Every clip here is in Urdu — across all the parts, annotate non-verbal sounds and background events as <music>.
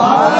Father.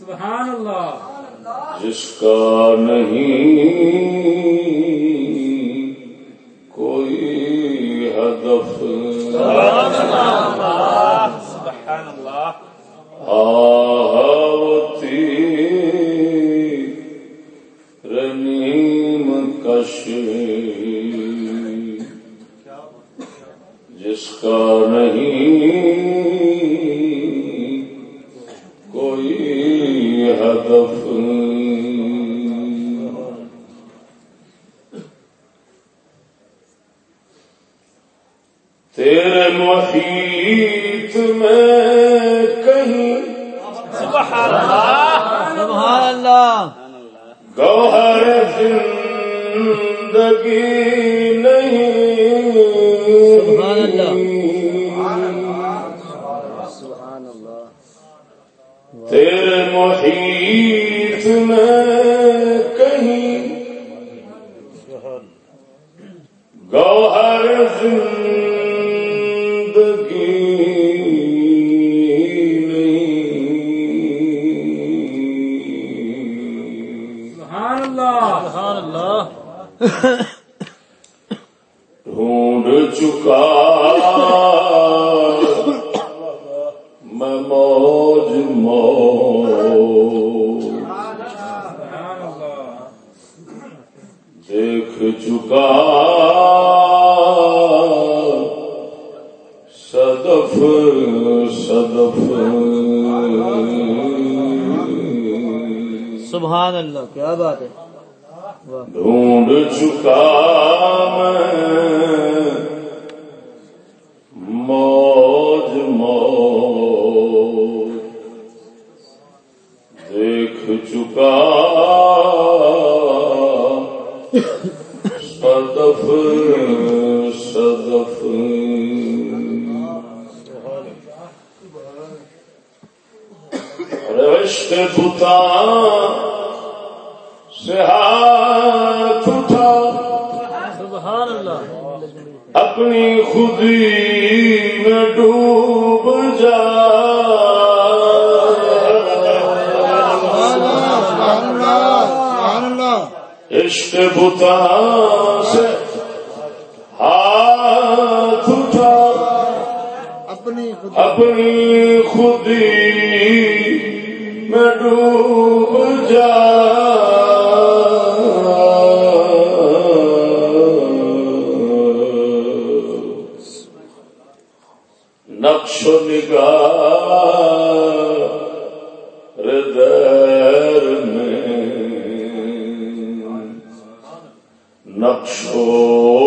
سبحان اللہ۔ جس کا نہیں نقش و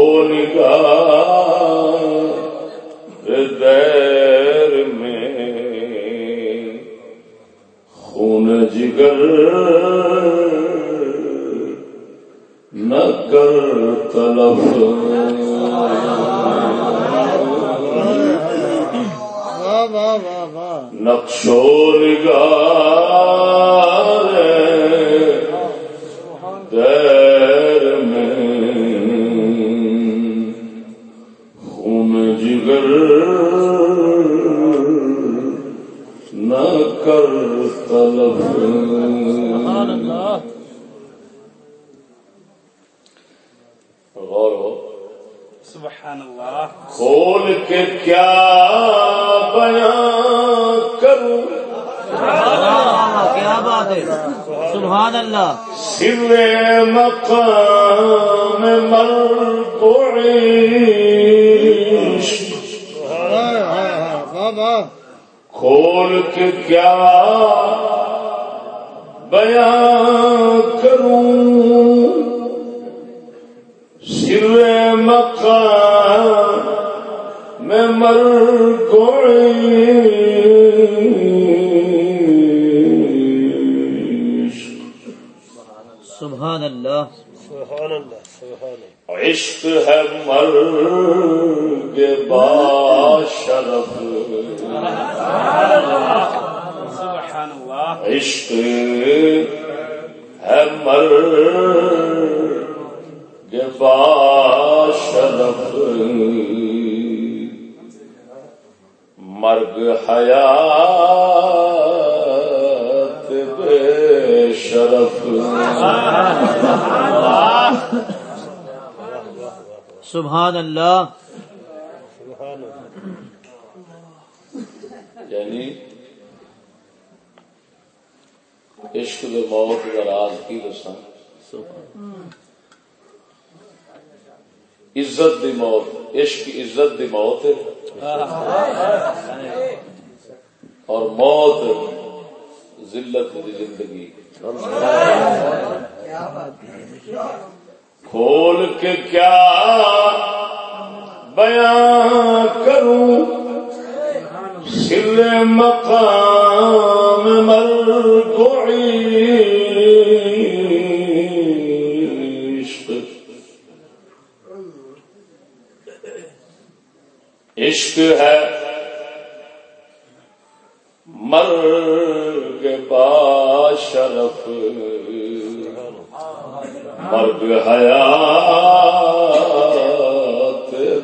مرگ حیات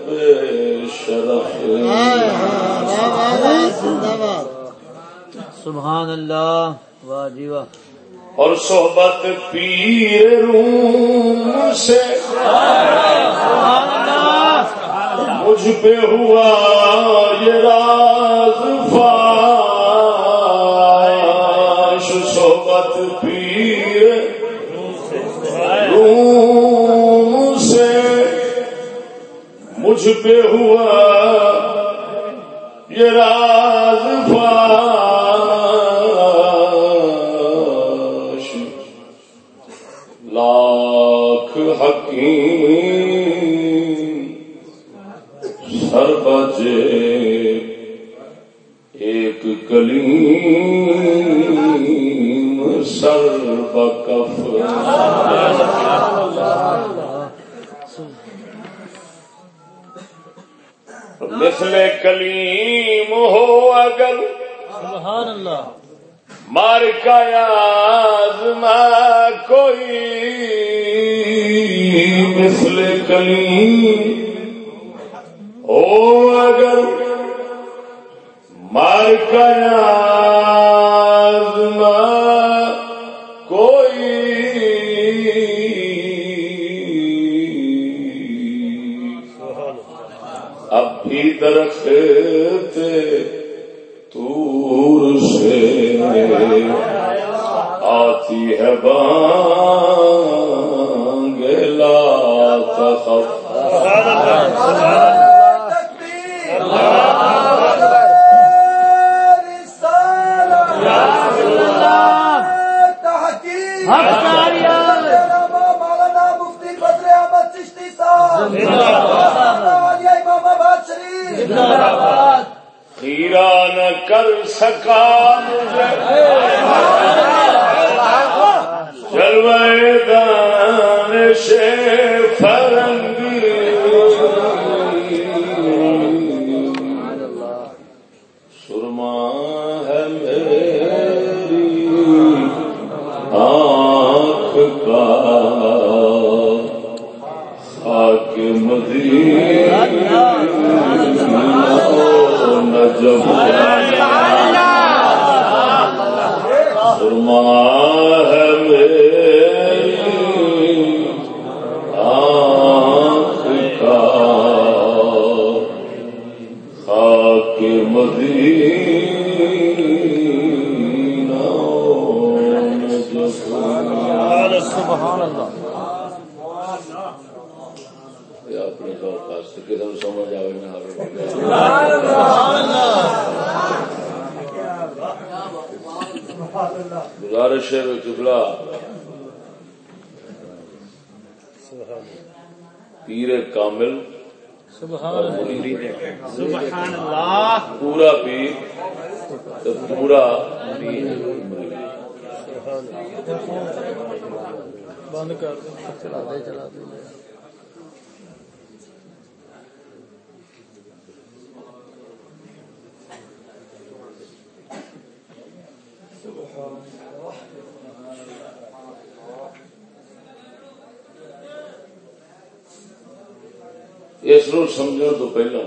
بے سبحان اللہ واجی واہ اور صحبت پیر روم سے۔ مجھ پہ ہوا یہ راز فار پہ ہوا یہ رات اپنے طور پر کسی سمجھ آئے نہ آئے گزارش ہے قبلہ۔ پیر کامل سبحان اللہ پورا پیر پورا بند کر دیں۔ چلا دے چلا دے اس نو سمجھو تو پہلا۔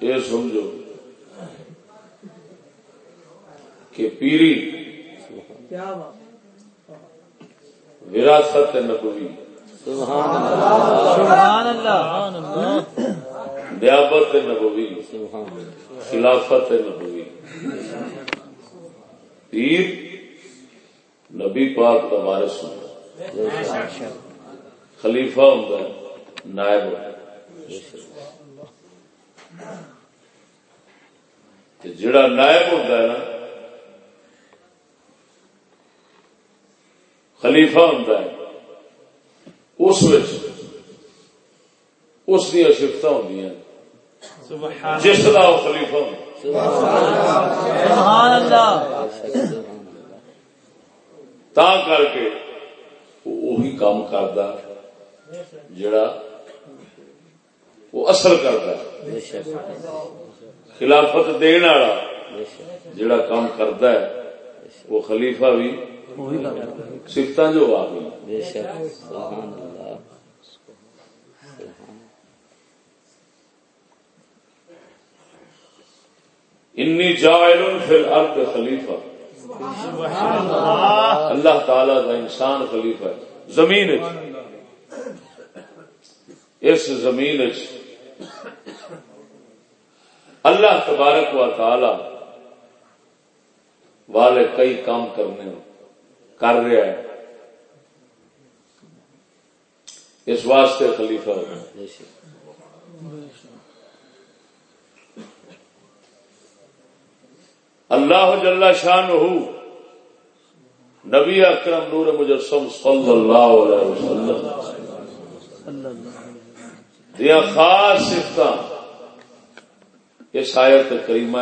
یہ سمجھو کہ پیری وراثت نبوی۔ نیابت نبوی۔ خلافت نبوی۔ پیر نبی پاک کا وارث ہوتا خلیفہ ہے نائب ہوتا جڑا نائب ہوتا ہے نا خلیفہ ہوتا ہے اس وچ اس دیا سفت ہوں جس کا وہ خلیفہ ہوں سبحان اللہ تا کر کے وہ وہی کام کردا جڑا وہ اثر کردا خلافت دین والا جڑا کام کردا ہے وہ خلیفہ بھی وہی کرتا سفت جو آ گئی انی جائل فی الارض خلیفہ۔ اللہ۔ تعالی کا انسان خلیفہ ہے۔ زمین۔ اس زمین اللہ تبارک و تعالی والے کئی کام کرنے کر رہا ہے۔ اس واسطے خلیفہ اللہ جل شان ہو نبی اکرم نور مجسم صلی اللہ علیہ وسلم۔ دیا خاص سفت اس آیت کریمہ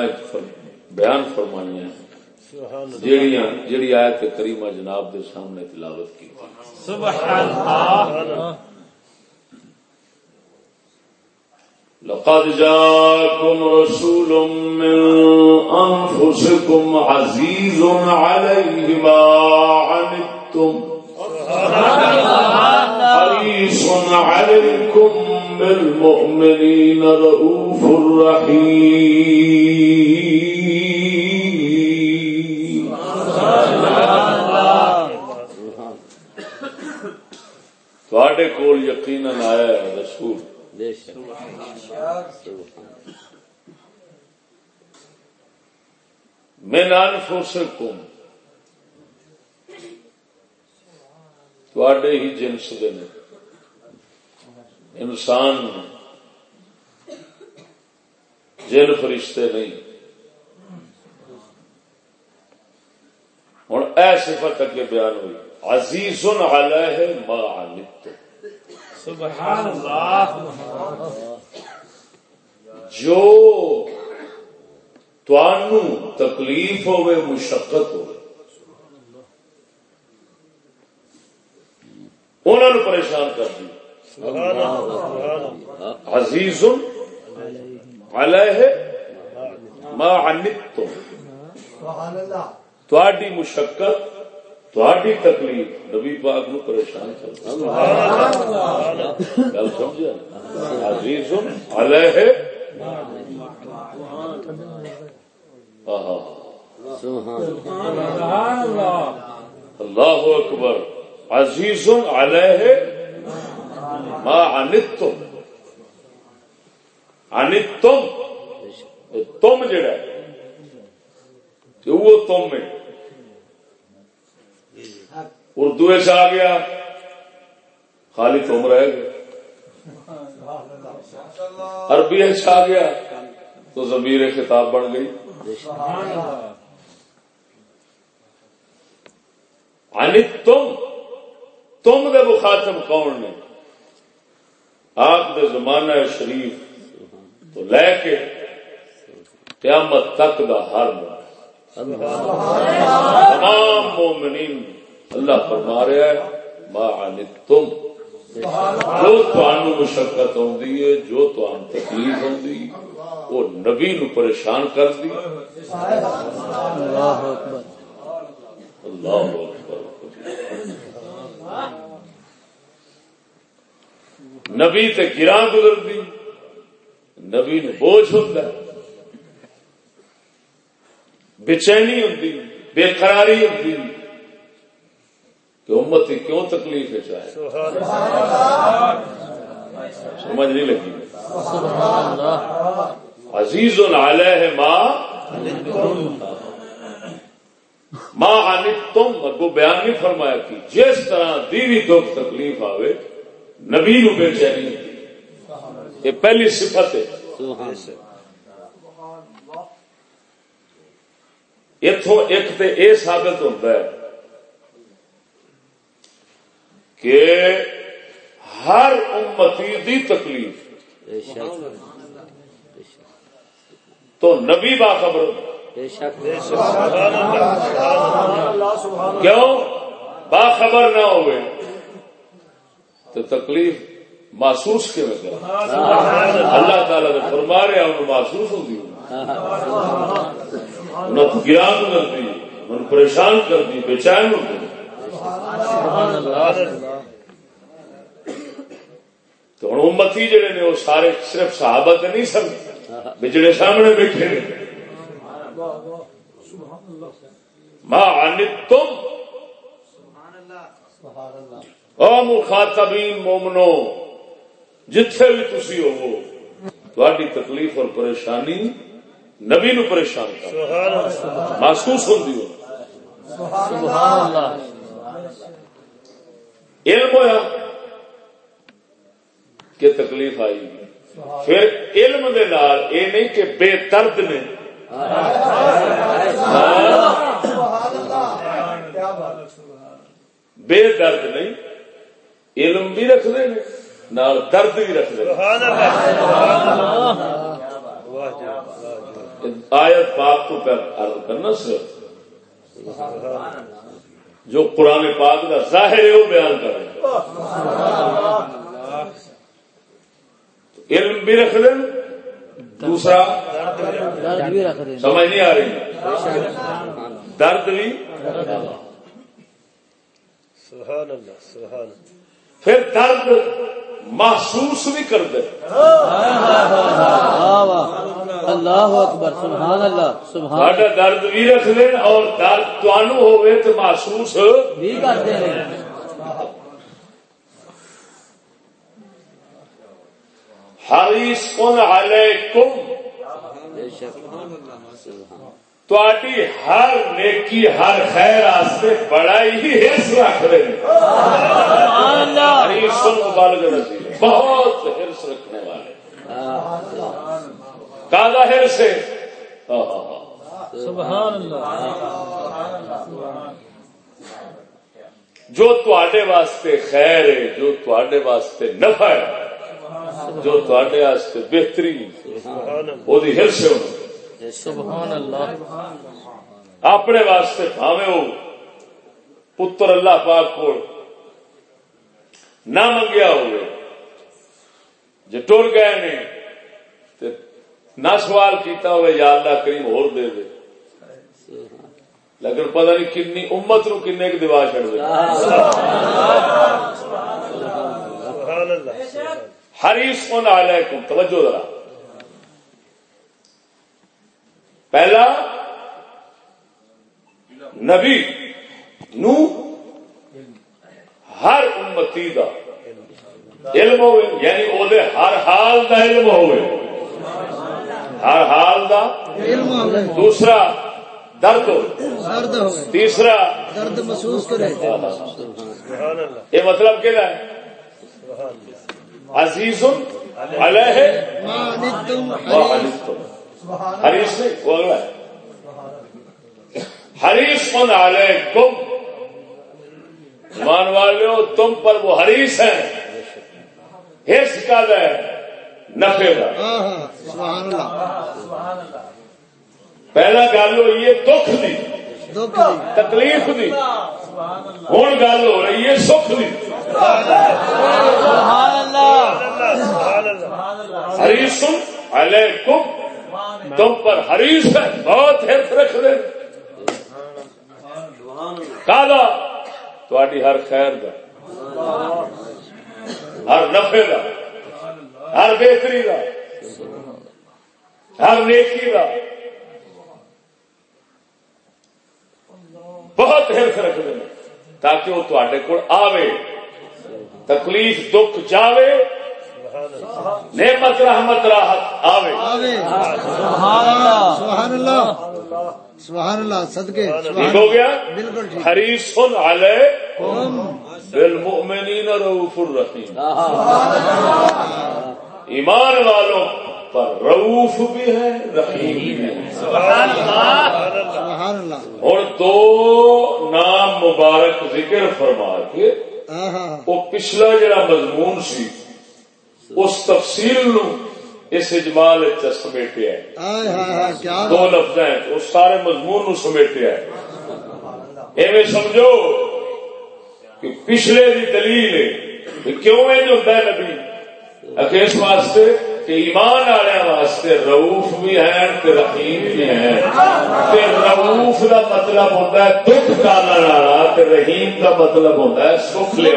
بیان فرمائی ہیں۔ جیڑیاں جیڑی آیت کریمہ جناب دے سامنے تلاوت کی۔ سبحان اللہ۔ لقد جاءكم رسول من أنفسكم عزيز عليه ما عنتم۔ حريص عليكم بالمؤمنين رؤوف رحيم. تھوڑے کول یقیناً آیا ہے رسول من انفسکم تواڈے ہی جنس دے نے انسان جن فرشتے نہیں۔ ہوں اے صفت اگے بیان ہوئی۔ عزیز علیہ ما سبحان اللہ۔ جو توانو تکلیف ہوئے مشقت ہو انہوں نے پریشان کر دی۔ عزیز علیہ ما عنتم. تواڈی مشقت، تواڈی تکلیف. نبی پاک نو پریشان کر گل سمجھا عزیز علیہ. اللہ اکبر. عزیز علیہ. ما عنتم. عنتم. تم جڑا وہ تم میں اردو ایسا آ گیا. خالی تم رہ گئے. عربی ایسا آ گیا. تو زمیر خطاب بن گئی. یعنی تم تم دے مخاطب کون نے آپ دے زمانہ شریف تو لے کے قیامت تک دا ہر تمام مومنین اللہ فرما رہا ہے ما تم جو تمہیں مشقت آدھی ہے، جو تم تکلیف آدھی وہ نبی نو پریشان کر دی۔ اللہ اکبر۔ اللہ اکبر۔ نبی تے گراں گزر دی نبی بوجھ ہوتا ہے۔ بےچینی ہوتی، بے قراری ہوتی۔ کہ امت کیوں تکلیف ہے چاہے؟ سمجھ نہیں لگی۔ عزیز علیہ ماں ماں آنی تم اگو بیان نہیں فرمایا کہ جس طرح دیوی دکھ تکلیف آوے نبی نو بے چینی یہ پہلی صفت ہے۔ اتو ایک تو یہ ثابت ہوتا ہے کہ ہر امتی دی تکلیف۔ تو نبی باخبر کیوں؟ باخبر نہ ہوئے۔ تو تکلیف محسوس کے میں اللہ. تعالی نے فرما محسوس ہوتی انہیں گران کر دی ان پریشان کر دی بے چین ہو گئی تو ہوں امتی جڑے نے وہ سارے صرف صحابت نہیں سمجھ جڑے سامنے بیٹھے نے۔ ماں تم او مخاطبین مومنو جتھے بھی تسی ہو تھوڑی تکلیف اور پریشانی نبی نو پریشان کر۔ محسوس ہوتی ہو۔ علم ہوا کہ تکلیف آئی۔ پھر علم دے نال اے نہیں کہ بے درد نے۔ بے درد نہیں۔ علم بھی رکھ دے نال درد بھی رکھ دے آیت پاک تو کر عرض کرنا صرف جو قرآن پاک کا ظاہر ہے، وہ بیان کرے علم بھی رکھ دیں دوسرا سمجھ نہیں آ رہی۔ درد بھی سبحان اللہ سبحان اللہ۔ پھر درد محسوس بھی کر دے۔ اللہ اکبر سبحان اللہ سبحان درد بھی رکھ دیں اور درد تنوع ہوئے تو محسوس بھی کرتے ہیں۔ حریص علیکم۔ تھی ہر نیکی ہر خیر آستے بڑا ہی ہرس رکھ رہے ہیں بہت ہرس رکھنے والے۔ کالا ہرس ہے؟ سبحان اللہ۔ جو تے واسطے خیر ہے جو تے واسطے نفع ہے جو تے واسطے بہتری وہ ہرس ہے۔ سبحان اللہ. اپنے واسطے بھاوے ہو پتر اللہ پاک کو نہ منگیا ہوئے۔ جو ٹر گئے نے تے نہ سوال کیتا ہوئے یا اللہ کریم اور دے دے۔ لیکن پتہ نہیں کنی امت نو کنے کی دیوار چڑھ دے حریص کون علیکم توجہ ذرا۔ پہلا نبی نو ہر امتی دا علم ہوئے یعنی او دے ہر حال دا علم ہوئے۔ ہر حال دا دوسرا درد ہو تیسرا درد محسوس کرے یہ مطلب کہنا ہے؟ عزیز علیہ حریص نہیں وہ اگلا ہے۔ حریص من علیکم۔ مان والے تم پر وہ حریص ہیں۔ حص کا ہے۔ نفے کا سبحان اللہ۔ پہلا گل ہوئی ہے دکھ دی۔ دکھ دی۔ تکلیف دی۔ ہوں گل ہو رہی ہے سکھ دی۔ سبحان اللہ۔ حریص علیکم۔ تم پر حریص ہے، بہت ہرت رکھ دے کالا تھوڑی ہر خیر دا، ہر نفے دا، ہر بہتری دا، ہر نیکی دا۔ بہت ہرس رکھتے ہیں تاکہ وہ تے کول آوے، تکلیف دکھ جاوے۔ نعمت رحمت راحت آوے۔ سبحان اللہ۔ سبحان اللہ۔ سبحان اللہ صدقے ٹھیک ہو گیا؟ بالکل ٹھیک۔ حریص علیکم۔ بالمؤمنین رؤوف الرحیم۔ ایمان والوں پر رؤوف بھی ہے رحیم بھی ہے سبحان اللہ۔ اور دو نام مبارک ذکر فرما کے وہ پچھلا جڑا مضمون سی اس تفصیل نو اس اجمال سمیٹیا ہے۔ دو لفظ ہیں اس سارے مضمون نو سمیٹیا ہے۔ ایویں سمجھو کہ پچھلے دی دلیل ہے کیوں ہے جو ہوتا ہے نبی؟ اکے اس واسطے کہ ایمان والے واسطے رؤوف بھی ہیں تے رحیم بھی ہیں۔ تے رؤوف دا مطلب ہوتا ہے دکھ ڈالن والا تے رحیم دا مطلب ہوتا ہے سکھ لے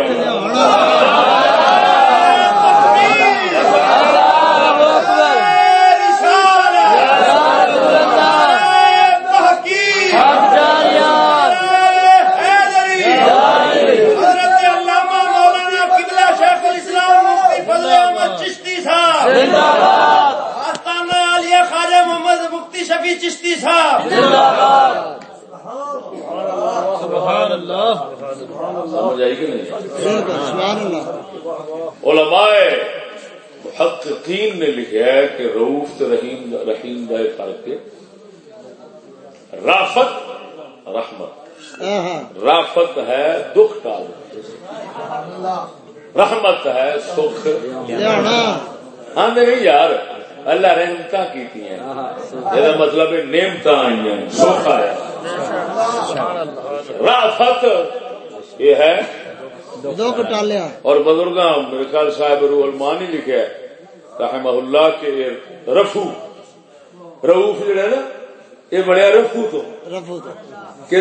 خواجہ محمد مفتی شفیع چشتی صاحب! سبحان اللہ۔ سمجھ آئی کہ نہیں سبحان اللہ علماء محققین نے لکھا ہے کہ روف رحیم رحیم دا فرق ہے رافت رحمت رافت ہے دکھ ٹال رحمت ہے سکھ۔ ہاں نہیں یار اللہ رحمت کی یہ مطلب ہے نعمت آئی ہیں سکھ آیا رافت یہ ہے۔ اور بزرگاں میرے خیال صاحب روح المان ہی لکھا ہے رحمہ اللہ کے رفو۔ روف جڑا نا یہ بڑھیا رفو تو۔ رفو تو۔ کہ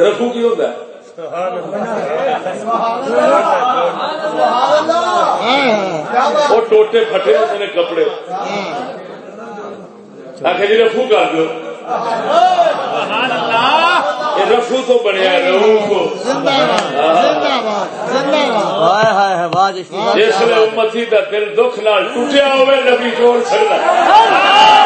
رفو کی ہوتا ہے۔ وہ ٹوٹے پھٹے ہوتے ہیں کپڑے۔ آخر جی رفو کر دو۔ رفو تو بنیا روف زندہ باد زندہ باد زندہ باد ہائے ہائے ہائے واہ جس نے امتی کا دل دکھ نال ٹوٹیا ہوئے نبی جوڑ سکتا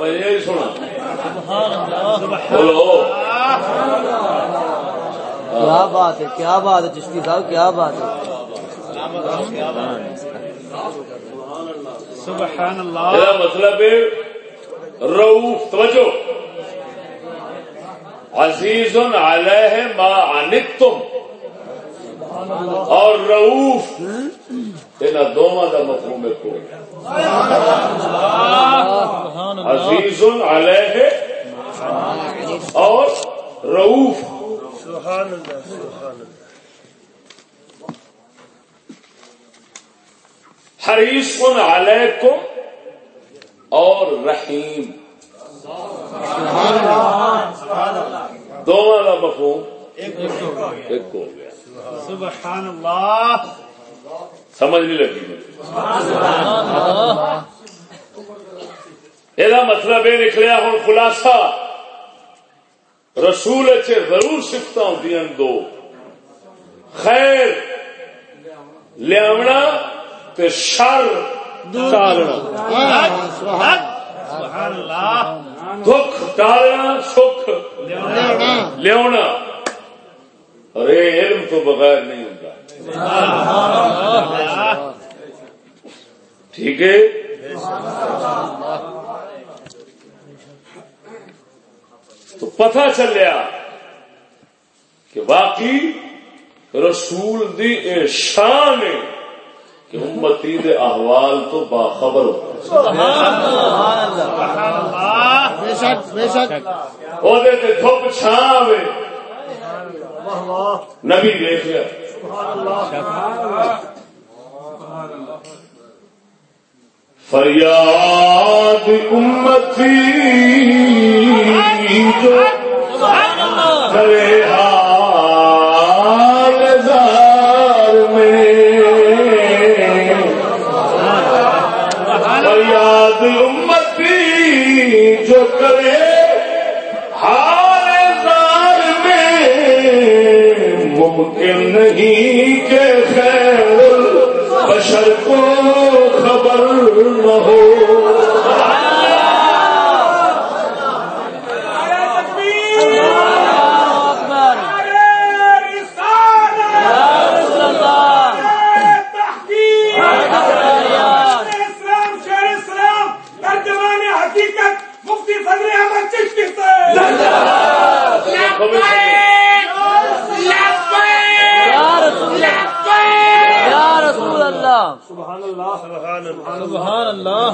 میں یہ سنا بولو۔ کیا بات ہے کیا بات ہے چشتی صاحب کیا بات ہے؟ میرا مطلب ہے روف توجہ۔ عزیز علیہ ما عنتم۔ اور روف ان دونوں کا مفہوم ایک ہو عزیز علیہ اور روف حریص علیکم اور رحیم۔ دونوں کا مفہوم ایک ہو گیا۔ سبحان اللہ۔ سمجھ نہیں لگی یہ مطلب یہ نکلیا ہوں خلاصہ۔ رسول ضرور سفت ہوں دو۔ خیر لیا شر۔ دکھ ٹالنا سکھ۔ لیا اور یہ علم تو بغیر نہیں ہوتا۔ ٹھیک ہے؟ تو پتہ چلیا کہ واقعی رسول دی اے شان ہے کہ امتی دے احوال تو باخبر ہو۔ بے شک بے شک۔ وہ دھوپ چھان نبی دیکھ لیا۔ فریاد امتی جو کرے حال ممکن نہیں کہ خیر بشر کو خبر نہ ہو اکبر حقیقت مفتی فضل احمد چشتی سے یا رسول یا رسول اللہ سبحان اللہ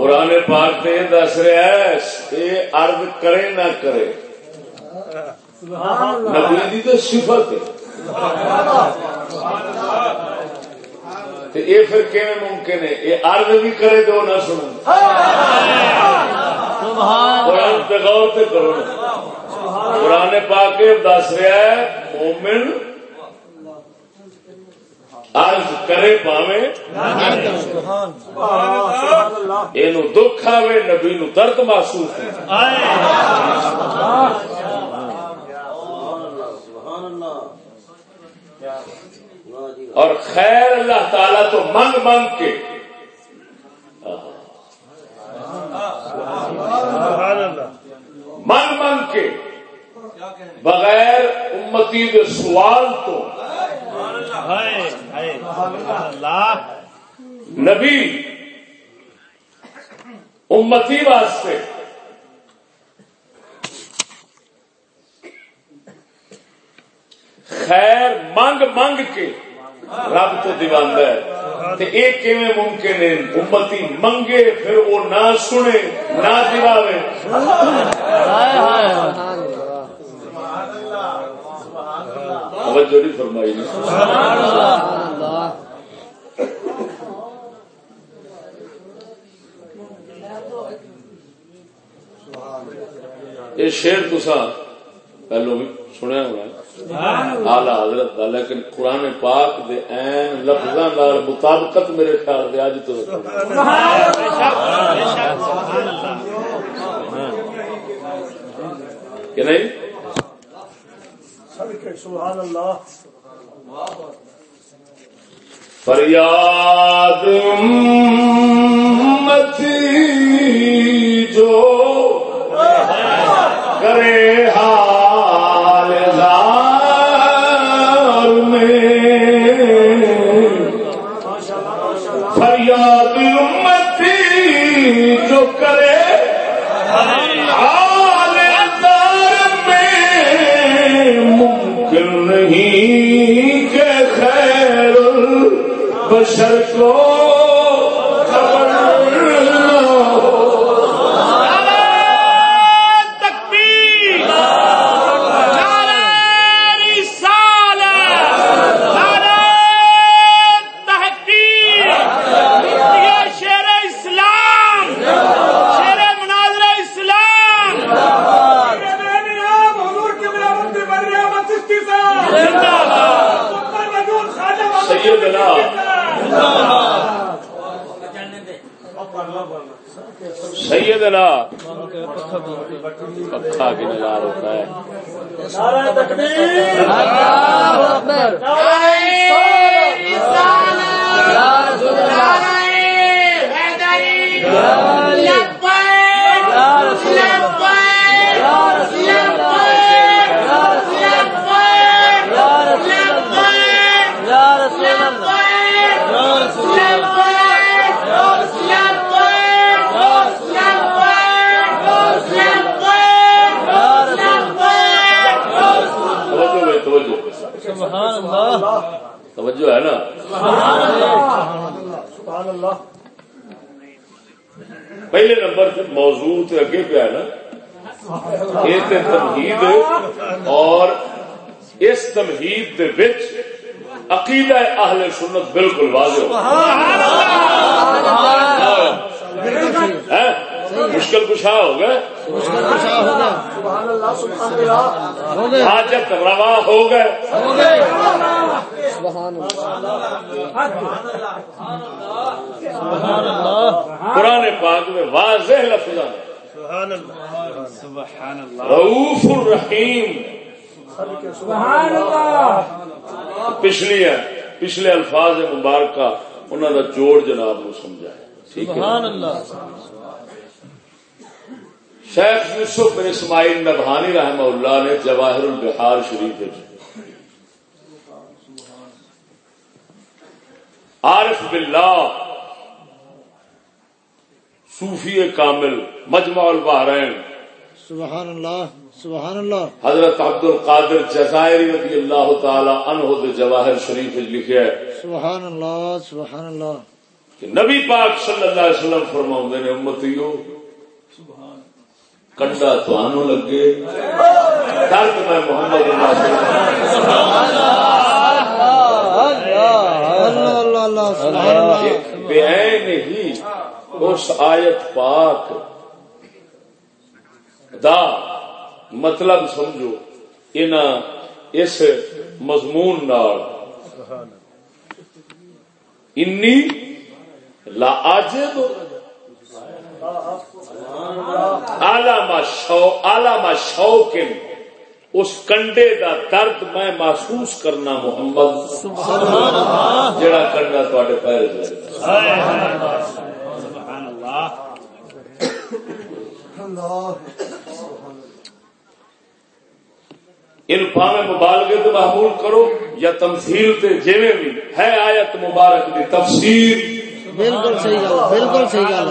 قرآن پاک نے دس رہا ہے یہ ارد کرے نہ کرے۔ نبی دی تو صفت ہے۔ یہ پھر کیون ممکن ہے؟ یہ ارد بھی کرے تو نہ سنو۔ قرآن پہ غور سے کرو۔ قرآن پاک یہ دس رہا ہے مومن عرض کرے پاوے یہ دکھ آوے، نبی نو درد محسوس اور خیر اللہ تعالی تو منگ منگ کے۔ من من کے۔ بغیر امتی کے سوال تو نبی امتی واسطے۔ خیر منگ منگ کے رب تو دیواندہ ہے۔ تے اے کیویں ممکن ہے؟ امتی منگے پھر وہ نہ سنے نہ ہائے ہائے توجہ نہیں فرمائی نہیں یہ شیر تسا پہلو بھی سنیا ہونا آلہ حضرت دا، لیکن قرآن پاک دے این لفظاں نال مطابقت میرے خیال دے اج تو۔ کہ نہیں؟ فریاد امتی جو کرے۔ بشر کو خبر نہ ہو تکبیر نعرہ رسالت نعرہ تحقیق یہ شیر اسلام شیر مناظر اسلام حضور کے ملامت بن رہے ہیں سیدنا پکا کی نظار ہوتا ہے توجہ بھائی توجہ توجہ ہے نا پہلے نمبر سے موضوع اگے پہ ہے نا؟ یہ تے تمہید اور اس تمہید دے وچ عقیدہ اہل سنت بالکل واضح ہو؟ مشکل کشا ہو گئے۔ حاجت روا ہو گئے۔ قرآن پاک میں واضح لفظ رعوف الرحیم۔ پچھلی ہے۔ پچھلے الفاظ مبارکہ انہوں کا جوڑ جناب نو سمجھا ٹھیک ہے شیخ یوسف بن اسماعیل نبہانی رحمہ اللہ نے جواہر البہار شریف عارف باللہ صوفی کامل مجمع البحرین۔ سبحان اللہ سبحان اللہ حضرت عبد القادر جزائری رضی اللہ تعالی عنہ دے جواہر شریف لکھیا ہے سبحان اللہ سبحان اللہ کہ نبی پاک صلی اللہ علیہ وسلم فرماؤں نے امتیو کنڈا توانو لگے۔ درد میں محمد اللہ ہی اس آیت پاک دا مطلب سمجھو ان اس مضمون نال۔ انی لا آجب علامہ شو علامہ شوقن. اس کنڈے دا درد میں محسوس کرنا محمد. جڑا کنڈا تے پیر ان پاوے مبالغے تو معمول کرو یا تمثیل تے جیویں بھی ہے آیت مبارک دی تفسیر بالکل صحیح گل بالکل صحیح گل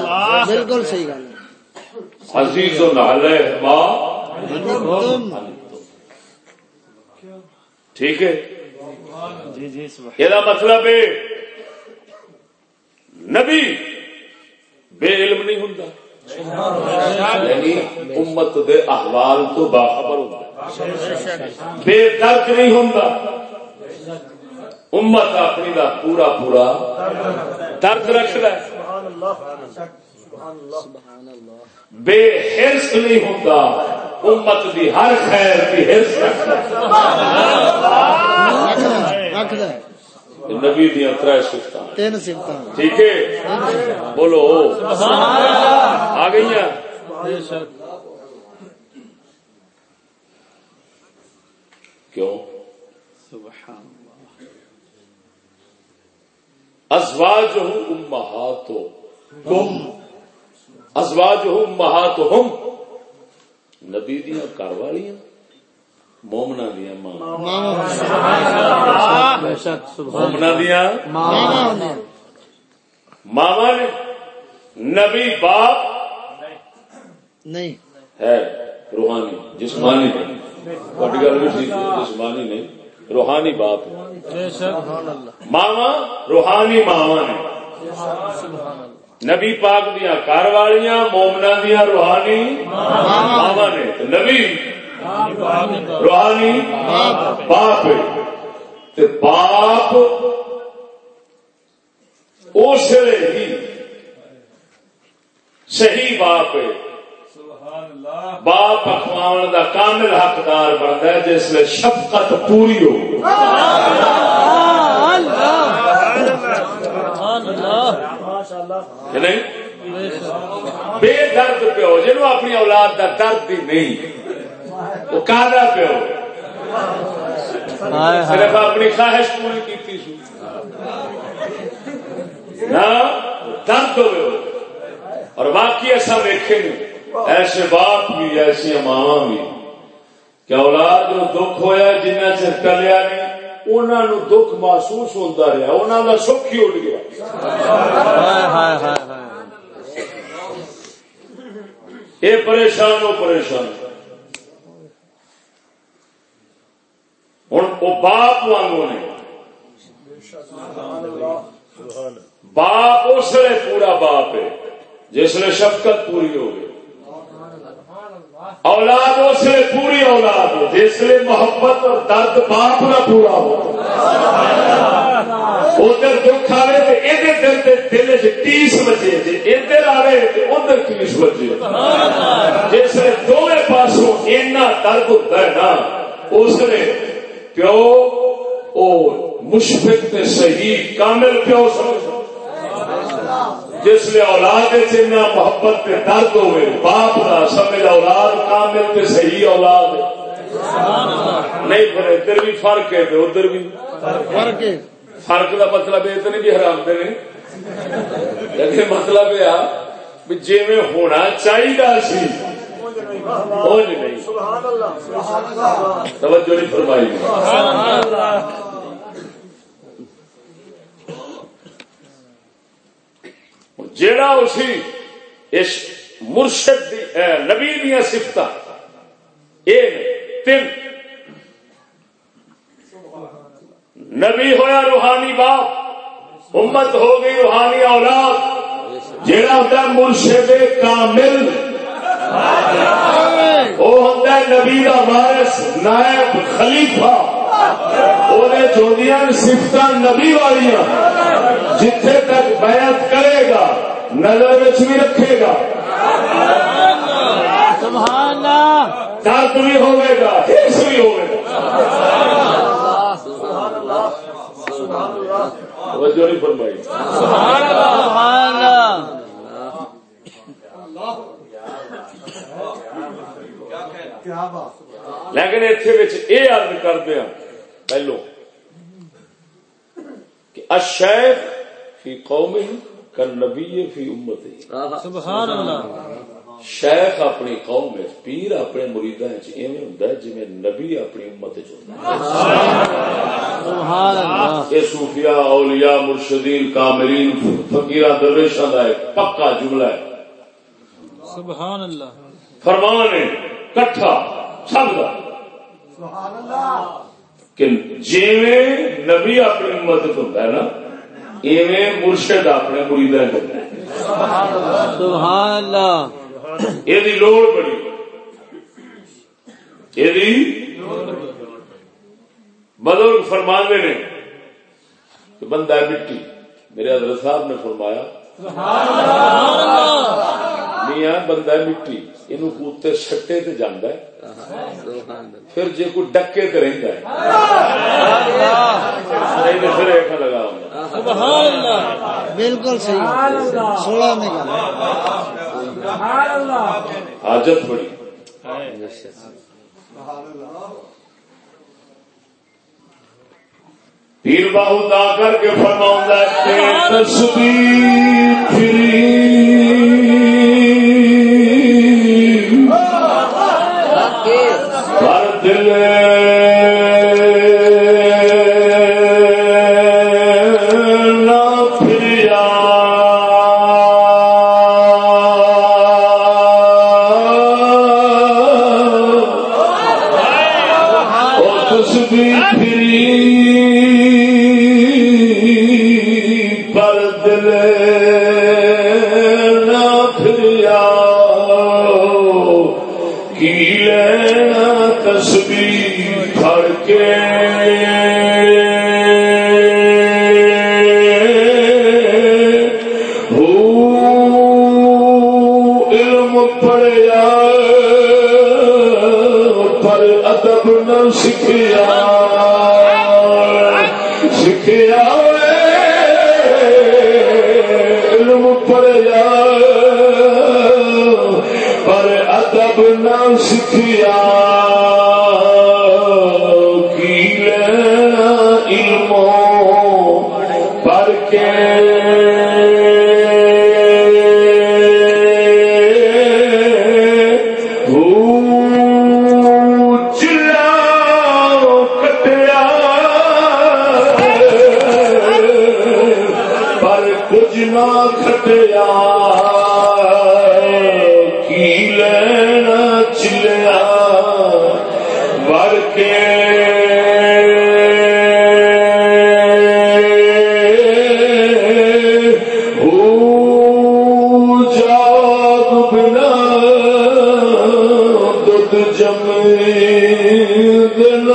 بالکل صحیح گل ہے۔ عزیز و نالے ما تم ٹھیک ہے؟ یہ مطلب ہے نبی بے علم نہیں ہوں یعنی امت دے احوال تو باخبر ہوتا بے درد نہیں ہوں امت اپنی دا پورا پورا درد رکھد بے حرص نہیں ہوتا امت دی ہر خیر کی حرص رکھد رکھ دے نبی دیا تر سفت ٹھیک ہے؟ بولو۔ آ گئی کیوں؟ ازواج ہوں امہات ہم ازواج ہوں امہات ہم نبی دیا گھر والیاں مومنا دیا مومنا دیا ماما نے. نبی باپ نہیں. ہے روحانی. جسمانی. گل بھی ٹھیک جسمانی نہیں. روحانی باپ ہے۔ ماما روحانی ماما نے نبی پاک دیا گھر والیاں مومنا دیا روحانی ماما نے۔ نبی روحانی باپ تے باپ اس ہی صحیح باپ ہے۔ باپ اخوان دا کامل حقدار بنتا ہے جس میں شفقت پوری ہو۔ بے درد پیو جنو اپنی اولاد دا درد ہی نہیں وہ کادا پیو صرف اپنی خواہش پوری کی درد ہو۔ اور باقی ایسا دیکھے نہیں ایسے باپ بھی ایسی ماوا بھی کہ اولاد نو دکھ ہویا جنہ چر کلیا نہیں انہوں نے دکھ محسوس ہوتا رہا انہوں کا سکھ ہی اٹھ گیا یہ پریشان ہو پریشان۔ ہوں وہ باپ وانگو نے۔ باپ اس لیے پورا باپ ہے جس نے شفقت پوری ہو گئی۔ اولاد اس لیے پوری اولاد ہے جس لیے محبت اور درد باپ کا پورا ہو۔ ادھر دکھ آئے تو ادھر دل کے دل چ ٹیس بجے جی ادھر آئے تو ادھر ٹیس بجے۔ جس نے دونوں پاسوں اینا درد ہوتا ہے نا، اس نے پیو او مشفق صحیح کامل پیو سمجھ جس لیے اولاد چنا محبت تے درد ہوئے باپ کا سمجھ اولاد کامل تے صحیح اولاد ہے۔ نہیں پھر ادھر بھی فرق ہے تو ادھر بھی۔ فرق ہے۔ فرق کا مطلب یہ تو نہیں بھی حرام دے لیکن مطلب یہ جی میں ہونا چاہیے سی توجہ نہیں فرمائی۔ جیڑا اسی اس مرشد دی نبی دیا سفت تین۔ نبی ہویا روحانی باپ امت ہو گئی روحانی اولاد جیڑا ہوتا ہے مرشد کامل۔ وہ ہوتا ہے نبی کا وارث نائب خلیفہ۔ سفت نبی والیاں جتھے تک بیعت کرے گا نظر بھی رکھے گا۔ سبحان اللہ درد بھی ہوئے گا حص بھی ہوئے گا۔ توجہ نہیں فرمائی۔ سبحان اللہ لیکن اتنے یہ عرض کرتے ہیں۔ پہلو۔ کہ الشیخ فی قوم کر نبی فی امت سبحان اللہ۔ شیخ اپنی قوم میں پیر اپنے مریدا ہوں جی نبی اپنی امت سبحان اللہ۔ یہ صوفیاء اولیاء مرشدین کامرین فقیرہ درویشاں کا ایک پکا جملہ ہے۔ سبحان اللہ۔ فرمان ہے کٹھا سب کا کہ جیویں نبی اپنی امت ہوتا ہے نا ایویں مرشد اپنے یہ لوڑ بڑی۔ یہ بزرگ فرمانے نے کہ بندہ مٹی۔ میرے حضرت صاحب نے فرمایا میاں بندہ ہے مٹی یہ کتے سٹے تے جانا ہے پھر جی کوئی ڈکے تے رہتا ہے نہیں پھر ایک لگا ہوں سبحان اللہ بالکل صحیح سولہ میں گل حاجت بڑی پیر باہو دا کر کے فرما تصویر پر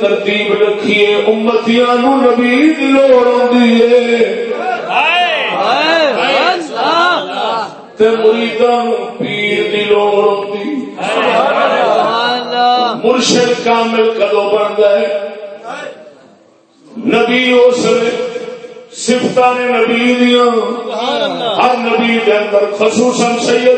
ترتیب رکھیے امتیاں نو نبی دی لوڑ ہوندی ہے۔ تے مریداں نو پیر دی لوڑ ہوندی۔ مرشد کامل کدو بنتا ہے؟ نبی اس سفتا نے نبی دیا ہر نبی کے اندر، خصوصاً سید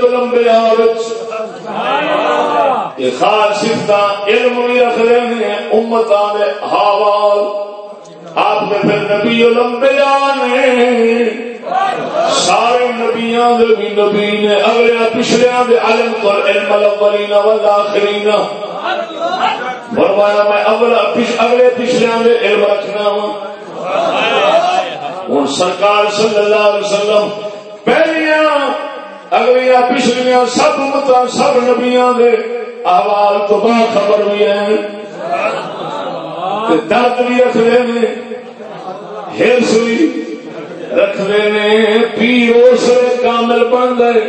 پھر لمبیا نے سارے نبیاں دے بھی نبی نے، اگلے پچھلے دے علم تو علم الاولین والآخرین۔ فرمایا، میں اگلا پچھ، اگلے پچھلے دے علم رکھنا ہوں۔ ہوں سرکار صلی اللہ علیہ وسلم، پہلیاں، اگلیاں پچھلیاں سب متا سب نبیاں دے احوال تو با خبر بھی ہیں۔ درد بھی رکھ نے ہرس بھی رکھ نے پیر اس کامل بن گئے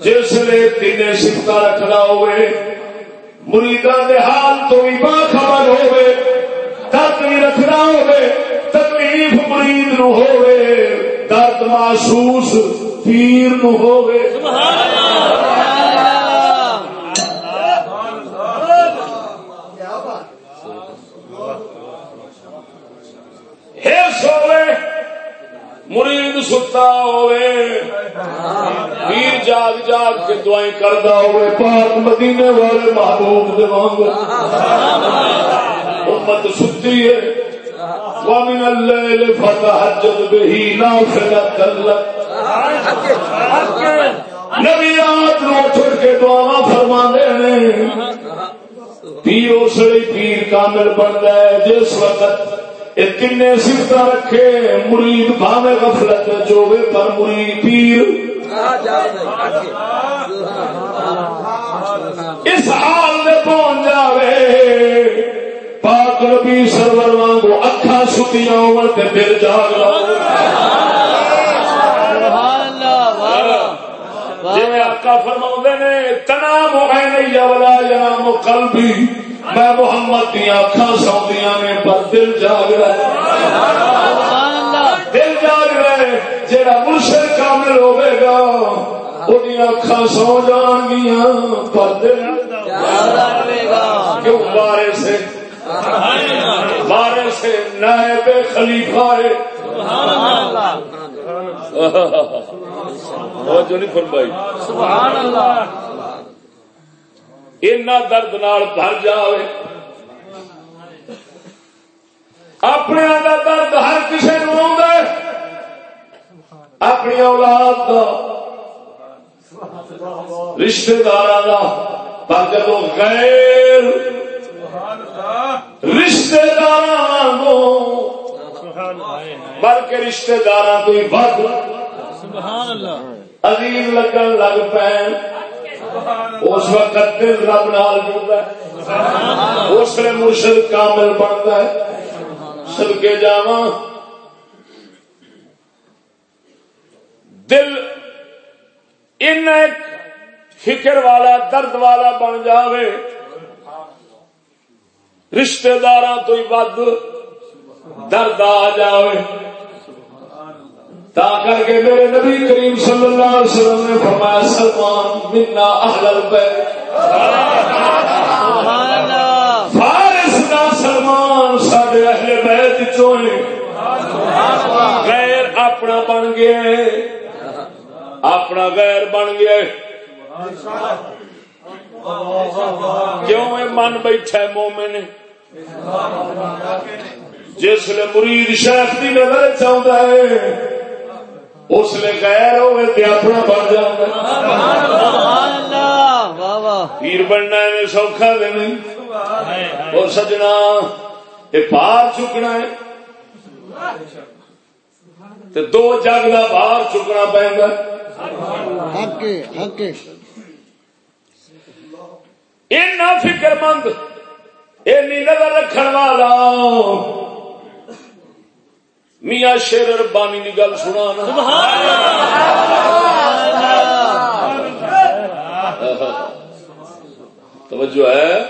جس نے تین سفت رکھنا ہوئے مریدا کے حال تو بھی باخبر ہوئے، درد بھی رکھنا ہوئے، تکلیف مرید نو ہوئے، درد محسوس پیر نو ہوئے۔ ہرس ہوئے، مرید ستا ہوئے۔ پیر جاگ جاگ کے دعائیں کردا ہوئے۔ پاک مدینے والے محبوب دے امت ستی ہے۔ ومن الليل فتهجد به نافلة لك نبیات نو چھوڑ کے دعا فرما نے پیر اس پیر کامل بنتا ہے جس وقت یہ تین سفت رکھے مرید بھاوے غفلت چوبے پر مرید پیر۔ اس حال میں پہنچ جاوے؟ پاک نبی سرور وانگو اکھا سکیاں ہون تے دل جاگ لاؤ جی آقا فرما نے تنام عینی ولا ینام قلبی میں محمد دیا اکھا سوندیاں نے پر دل جاگ رہا دل جاگ رہے جیڑا مرشد کامل ہوے گا اودیاں اکھا سو جان گیاں پر دل کیوں بارے سے؟ بارے سے نائب خلیفہ ہے۔ <laughs> جو نہیں فرمائی۔ سبحان اللہ۔ اینا درد نال بھر جاوے۔ اپنے دا درد ہر کسی نو اپنی اولاد دا رشتے دار دا پر جب غیر رشتے دار بلکہ رشتے دار تو ہی بد عظیم لگن لگ پین۔ اس وقت دل رب نال جڑتا ہے۔ اس لیے مرشد کامل بنتا ہے۔ سد کے جاوا دل ان فکر والا، درد والا بن جاوے۔ رشتے دار تو ہی ود درد آ جاوے۔ تا کر کے میرے نبی کریم صلی اللہ علیہ وسلم نے فرمایا سلمان منا اہل البیت۔ فارس دا سلمان سارے اہل بیت چونے غیر اپنا بن گیا اپنا غیر بن گیا کیوں من بیٹھا مومن۔ جس لیے مرید شیخ کی نظر چاہتا ہے۔ اس لیے غیر ہوئے تے اپنا بن جاتا پیر بننا ہے سوکھا دے نہیں۔ اور سجنا یہ پار چکنا ہے۔ تے دو جگ کا باہر چکنا کے اینا فکر مند اینی نظر رکھن والا۔ میاں شیر ربانی کی گل سنا توجہ ہے؟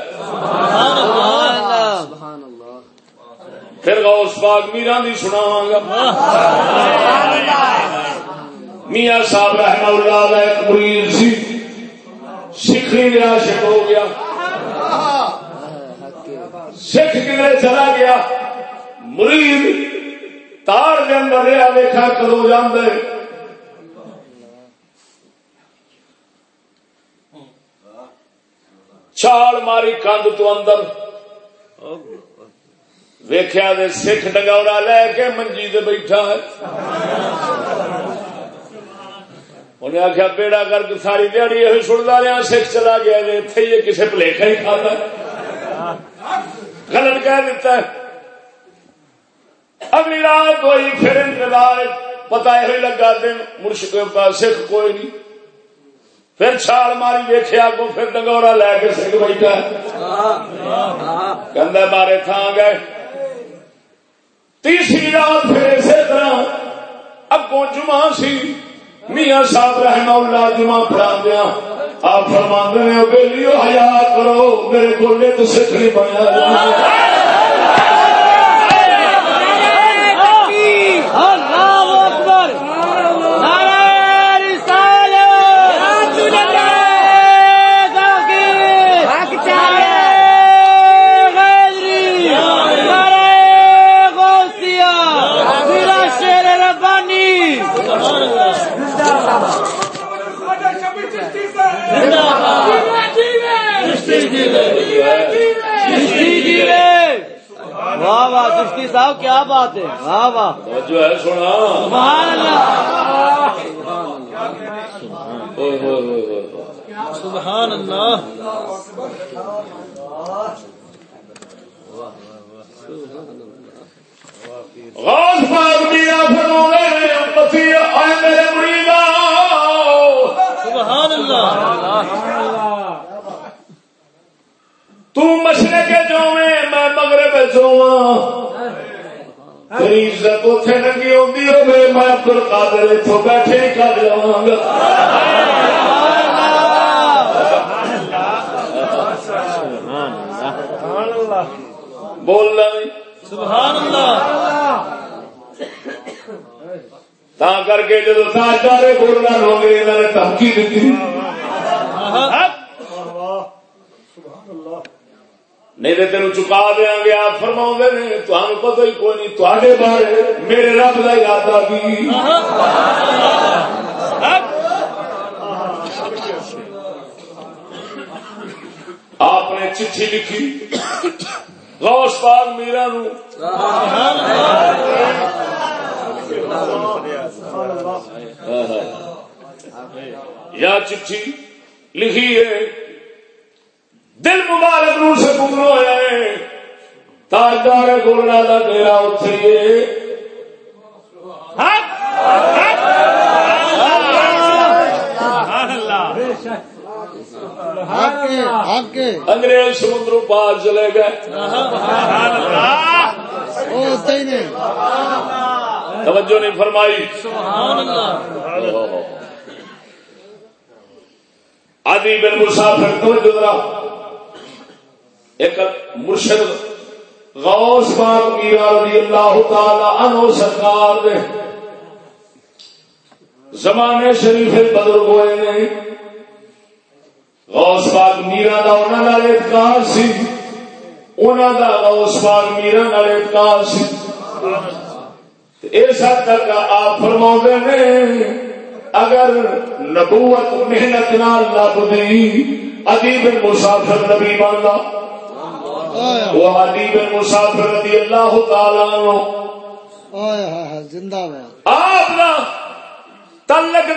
پھر غوث پاک میرا بھی سناواں گا۔ میاں صاحب رحمہ اللہ کا ایک مرید سی۔ سکھی میرا شک ہو گیا۔ سکھ کدھر چلا گیا۔ مرید تار کے اندر رہا دیکھا کدو جانے چھال ماری کند تو اندر۔ ویخیا دے سکھ ڈگورا لے کے منجی دے بیٹھا ہے۔ انہیں آخیا بیڑا کر کے ساری دیہڑی یہ سنتا رہا سکھ چلا گیا اتنے یہ کسی پلیخا ہی کھاتا غلط کہہ دیتا ہے۔ اگلی رات ہوئی پھر انتظار پتا یہ لگا دن، مرشد سکھ کوئی نہیں۔ پھر چھال ماری ویخیا کو پھر ڈنگورا لے کے سکھ بیٹھا۔ کہ بارے تھان گئے۔ تیسری رات پھر اسی طرح اگوں جمع سی، میاں صاحب رحمہ اللہ جمع پڑھا دیا آپ فرما دے بہلی حیا کرو، میرے کو تو سکھ نہیں بنیا۔ واہ واہ چشتی صاحب کیا بات ہے؟ واہ واہ۔ جو ہے سنا سبحان اللہ۔ اوئے ہوئے ہوئے ہوئے۔ سبحان اللہ۔ غوث پاک میاں فرمانے نے امتی اے میرے مریدا سبحان اللہ۔ تو مشرق جویں میں مغرب جواں تیری عزت اتنے لگی ہوتی ہوگی میں عبد القادر اتوں بیٹھے ہی کر لواں گا۔ بولنا نہیں۔ سبحان اللہ تا کر کے جب تاجدارے بولنا ہو گئے انہوں نے دھمکی دیتی۔ نہیں تو تین چکا دیا گے، آپ فرما نے تمہیں پتا ہی کوئی نہیں تے بارے میرے رب کا ارادہ بھی چٹھی لکھی، غوث پاک میرا نو۔ یا چٹھی لکھی ہے دل مبارک نو سے گمر ہوا ہے۔ تاجدار گولڈا کا ڈیرا اتری انگریز سمندروں پار چلے گئے۔ توجہ نہیں فرمائی۔ آدی بن مسافر توجہ ذرا۔ ایک مرشد غوث پاک میرا رضی اللہ تعالی عنہ سرکار دے۔ زمانے شریف بدل ہوئے نے۔ غوث پاک میرا دا انہاں نال اعتقاد سی۔ انہاں دا غوث پاک میرا نال اعتقاد سی۔ اس حد تک آپ فرما نے، اگر نبوت محنت نال لبدی ادیب مسافر نبی بنتا وہ ادیب مسافر رضی اللہ تعالی عنہ۔ ہائے ہائے زندہ باد آپ دا تعلق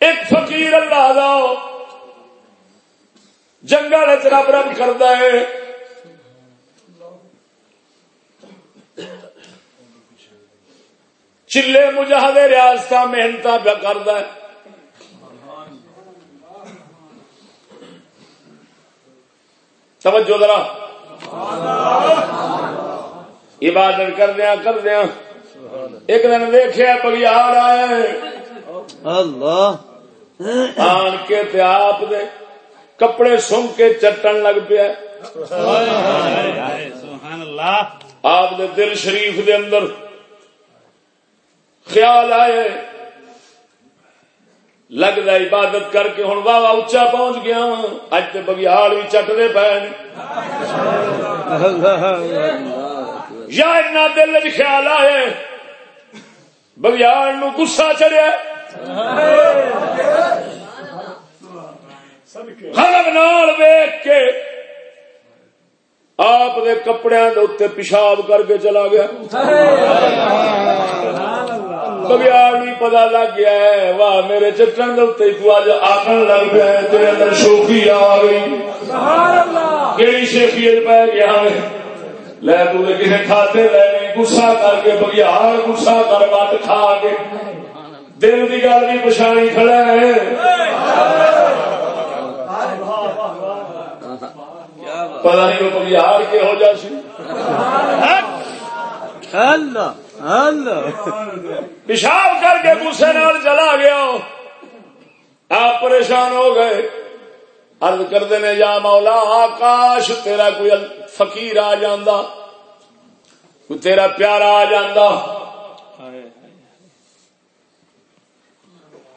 ایک فقیر اللہ دا جنگل وچ رب رب کردا ہے۔ چلے مجاہدے ریاست محنت پہ کردا ہے۔ توجہ ذرا۔ عبادت کردیا کردیا ایک دن دیکھا بگیار آئے۔ اللہ۔ آن کے تے آپ دے کپڑے سن کے چٹن لگ پیا۔ آپ دے دل شریف دے اندر خیال آئے۔ لگتا عبادت کر کے ہوں واہ اچا پہنچ گیا اج تے بگیال بھی چٹتے پے یا اتنا دل چ خیال آئے بگیال نو گسا چڑیا حلب نال ویک کے آپ دے کپڑے اتنے پیشاب کر کے چلا گیا۔ بگیار بھی پتا لگ گیا ہے واہ میرے چٹن دے تو اج آخر لگ گیا ہے تیرے اندر شوخی آ گئی کہڑی شیخیت پہ گیا ہے لے تو کسی کھاتے لے گسا کر کے بگیار گسا کر وٹ کھا کے دل کی گل بھی پچھانی کھڑا ہے پتا نہیں وہ بگیار کے ہو جا سی اللہ اللہ پیشاب کر کے غصے نال چلا گیا۔ آپ پریشان ہو گئے۔ ارد کرتے نے یا مولا، آکاش تیرا کوئی فقیر آ جاندہ۔ کوئی تیرا پیارا آ جاندہ۔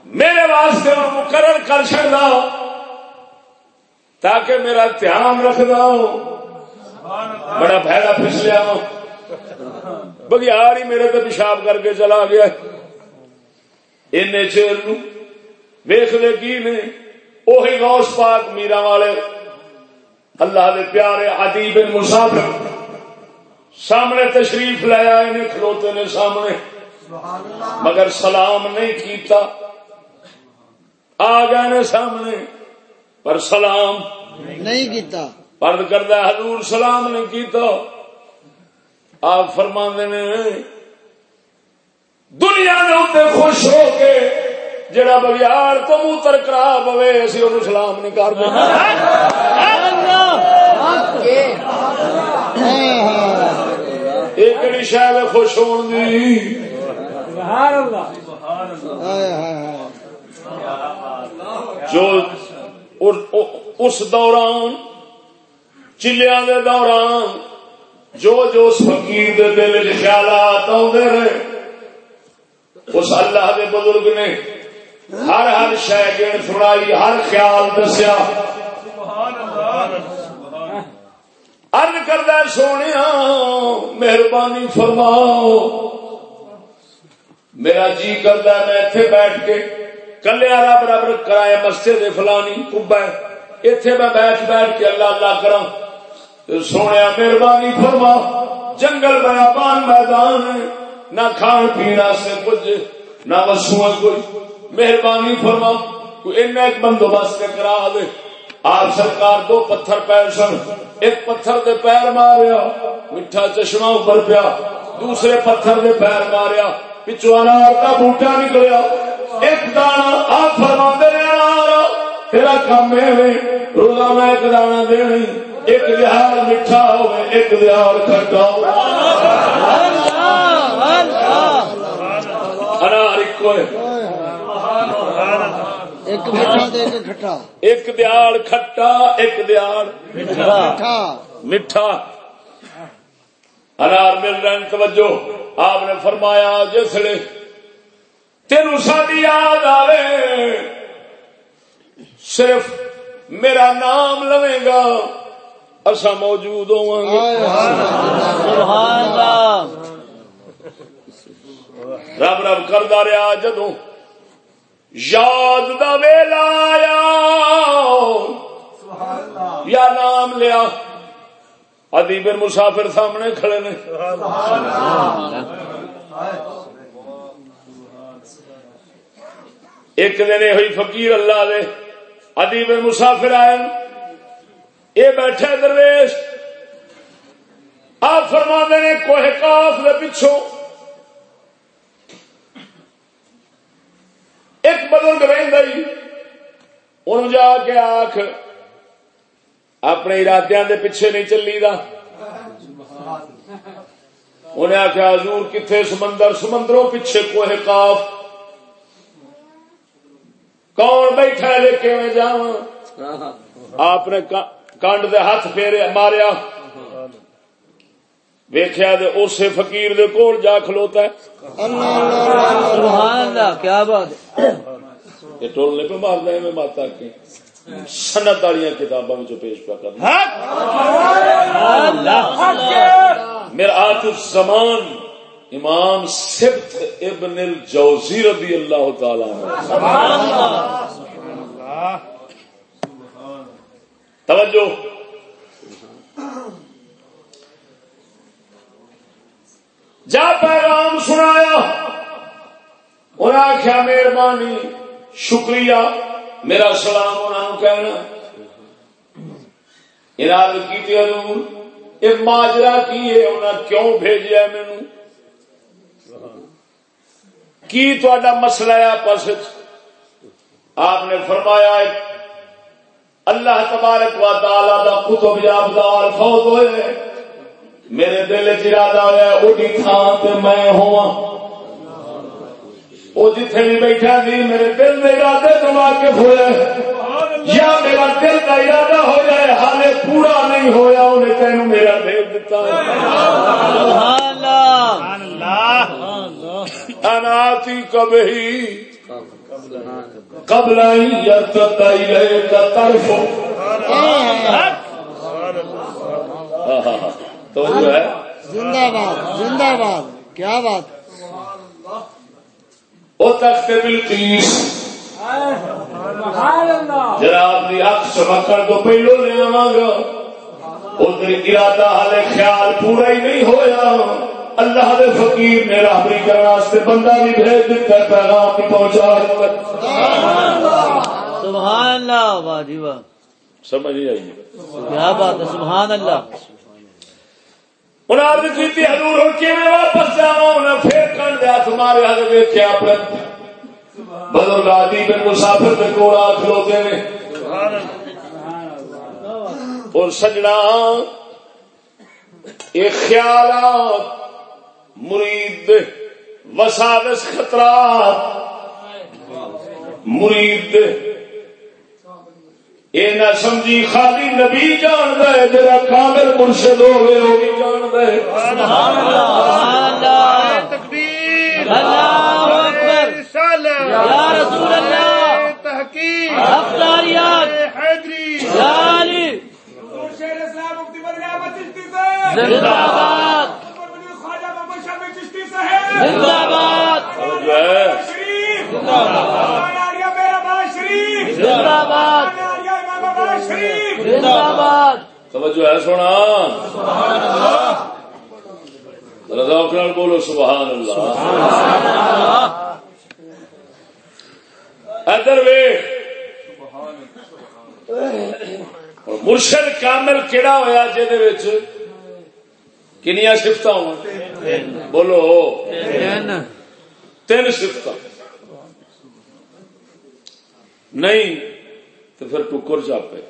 میرے واسطے وہ مقرر کر چڑا تاکہ میرا دھیان رکھدا ہوں بڑا بھڑا پھسلیا۔ ہوں بگیار ہی میرے پیشاب کر کے چلا گیا۔ این چیر ویخ لے کی نے اوہی غوث پاک میرا والے اللہ دے پیارے عدی بن مسافر سامنے تشریف لایا انہیں کھلوتے نے سامنے۔ مگر سلام نہیں کیتا۔ آ گئے نے سامنے پر سلام نہیں کیتا۔ پرد کردہ حضور سلام نہیں کیتا۔ آپ فرما نے، دنیا کے اتنے خوش ہو کے جڑا بگیار تو منہ تر کرا پوے اسی انہوں سلام نہیں کر ایک شاید خوش ہونے دی۔ جو اس دوران چلیا دے دوران جو جو اس فقیر دے دل خیالات آدھے رہے، اس اللہ دے بزرگ نے ہر ہر شہ گن سنائی، ہر خیال دسیا۔ ارد کردہ سونے مہربانی فرماؤ۔ میرا جی کرتا میں اتنے بیٹھ کے کلیا رب رب کرایا مسجد فلانی کبا اتے میں بیٹھ بیٹھ کے اللہ اللہ کرا سونے مہربانی فرما، جنگل بیابان میدان ہے، نہ کھان پینا سے کچھ، نہ وسو کوئی۔ مہربانی فرما کوئی ایک بندوبست کرا دے۔ آپ سرکار دو پتھر پیر سن، ایک پتھر دے پیر ماریا میٹھا چشمہ اوپر پیا، دوسرے پتھر دے پیر ماریا پچھو انار کا بوٹا نکلیا۔ ایک دانا آپ فرما دے انار تیرا کام ہے روزانہ ایک دانا دینی ایک دہار میٹھا ہو ایک دہار کھٹا ہو انار ایک کھٹا۔ ایک کھٹا ایک میٹھا۔ میٹھا۔ انار مل رہے توجہ آپ نے فرمایا جسے تین ساری یاد آئے صرف میرا نام لوے گا۔ اصا موجود ہوا گے۔ اللہ۔ رب رب کردا رہا جدو یاد دا ویلا آیا۔ یا نام لیا۔ ادیب مسافر سامنے کھڑے نے۔ ایک دن یہ ہوئی فقیر اللہ دے ادیب مسافر آئے۔ یہ بیٹھے درویش۔ آپ فرما نے کوہ کاف دے پچھوں۔ ایک بزرگ رہی ان جا کے آخ اپنے ارادے دے پیچھے نہیں چلی دا انہیں آخیا حضور کتنے سمندر؟ سمندروں پیچھے کوہ کاف۔ کون بیٹھا ہے لے میں جا آپ نے کانڈ دے ہاتھ پھیرے ماریا ویخیا اسے فقیر دے کول جا کھلوتا ہے سبحان اللہ کیا بات یہ ٹولنے پہ مارنا ہے میں ماتا کی سنت والی کتابوں میں پیش پا کرنا میرا آت الزمان امام سبت ابن الجوزی رضی اللہ تعالی توجہ۔ جا پیغام سنایا۔ اور آخیا مہربانی، شکریہ۔ میرا سلام انہوں کہنا۔ اراد کی حضور؟ یہ ماجرا کی ہے؟ انہیں کیوں بھیجا مینو کی تا مسئلہ ہے آپس آپ نے فرمایا اللہ تبارک و تعالی دا کتب یابدار فوت ہوئے۔ میرے دل چرادہ ہوا اڈی تھان تے میں ہوا وہ جتھے بھی بیٹھا سی میرے دل میں ارادے تو واقف ہوئے یا میرا دل کا ارادہ ہو جائے حالے پورا نہیں ہویا انہیں تینوں میرا دل دیتا سبحان اللہ۔ اناتی کبھی قبل یرتتا الیک طرف تو جو ہے زندہ باد زندہ باد کیا بات؟ وہ تخت بلقیس جناب دی اک چمکن تو پہلو لے آواں گا. ادھر ارادہ ہالے خیال پورا ہی نہیں ہویا. اللہ دے فقیر نے راہبری کرنے واسطے بندہ بھی بھیج دیتا ہے پیغام بھی پہنچا سبحان اللہ واہ جی واہ۔ سمجھ نہیں آئی۔ کیا بات ہے سبحان اللہ کی تھی حضور ہوں کہ میں واپس انہیں پھر کن دیا تمہارے اپنے بن مسافر کے کوڑا کھلوتے نے۔ اور سجنا یہ خیالات مرید وساوس خطرات مرید یہ نہ سمجھی خالی نبی جان دے جرا کامل مرشد ہوئے وہ بھی جان دے سبحان اللہ۔ تکبیر۔ اللہ اکبر۔ یا رسول اللہ۔ تحقیق۔ افطاریات حیدری۔ شیر اسلام مفتی سے زندہ باد توجہ ہے سونا! رضاؤ بولو سبحان اللہ! ادر وے مرشد کامل کیڑا ہوا جہد کنیا سفت ہو بولو۔ تین سفت نہیں تو پھر ٹکر چاپے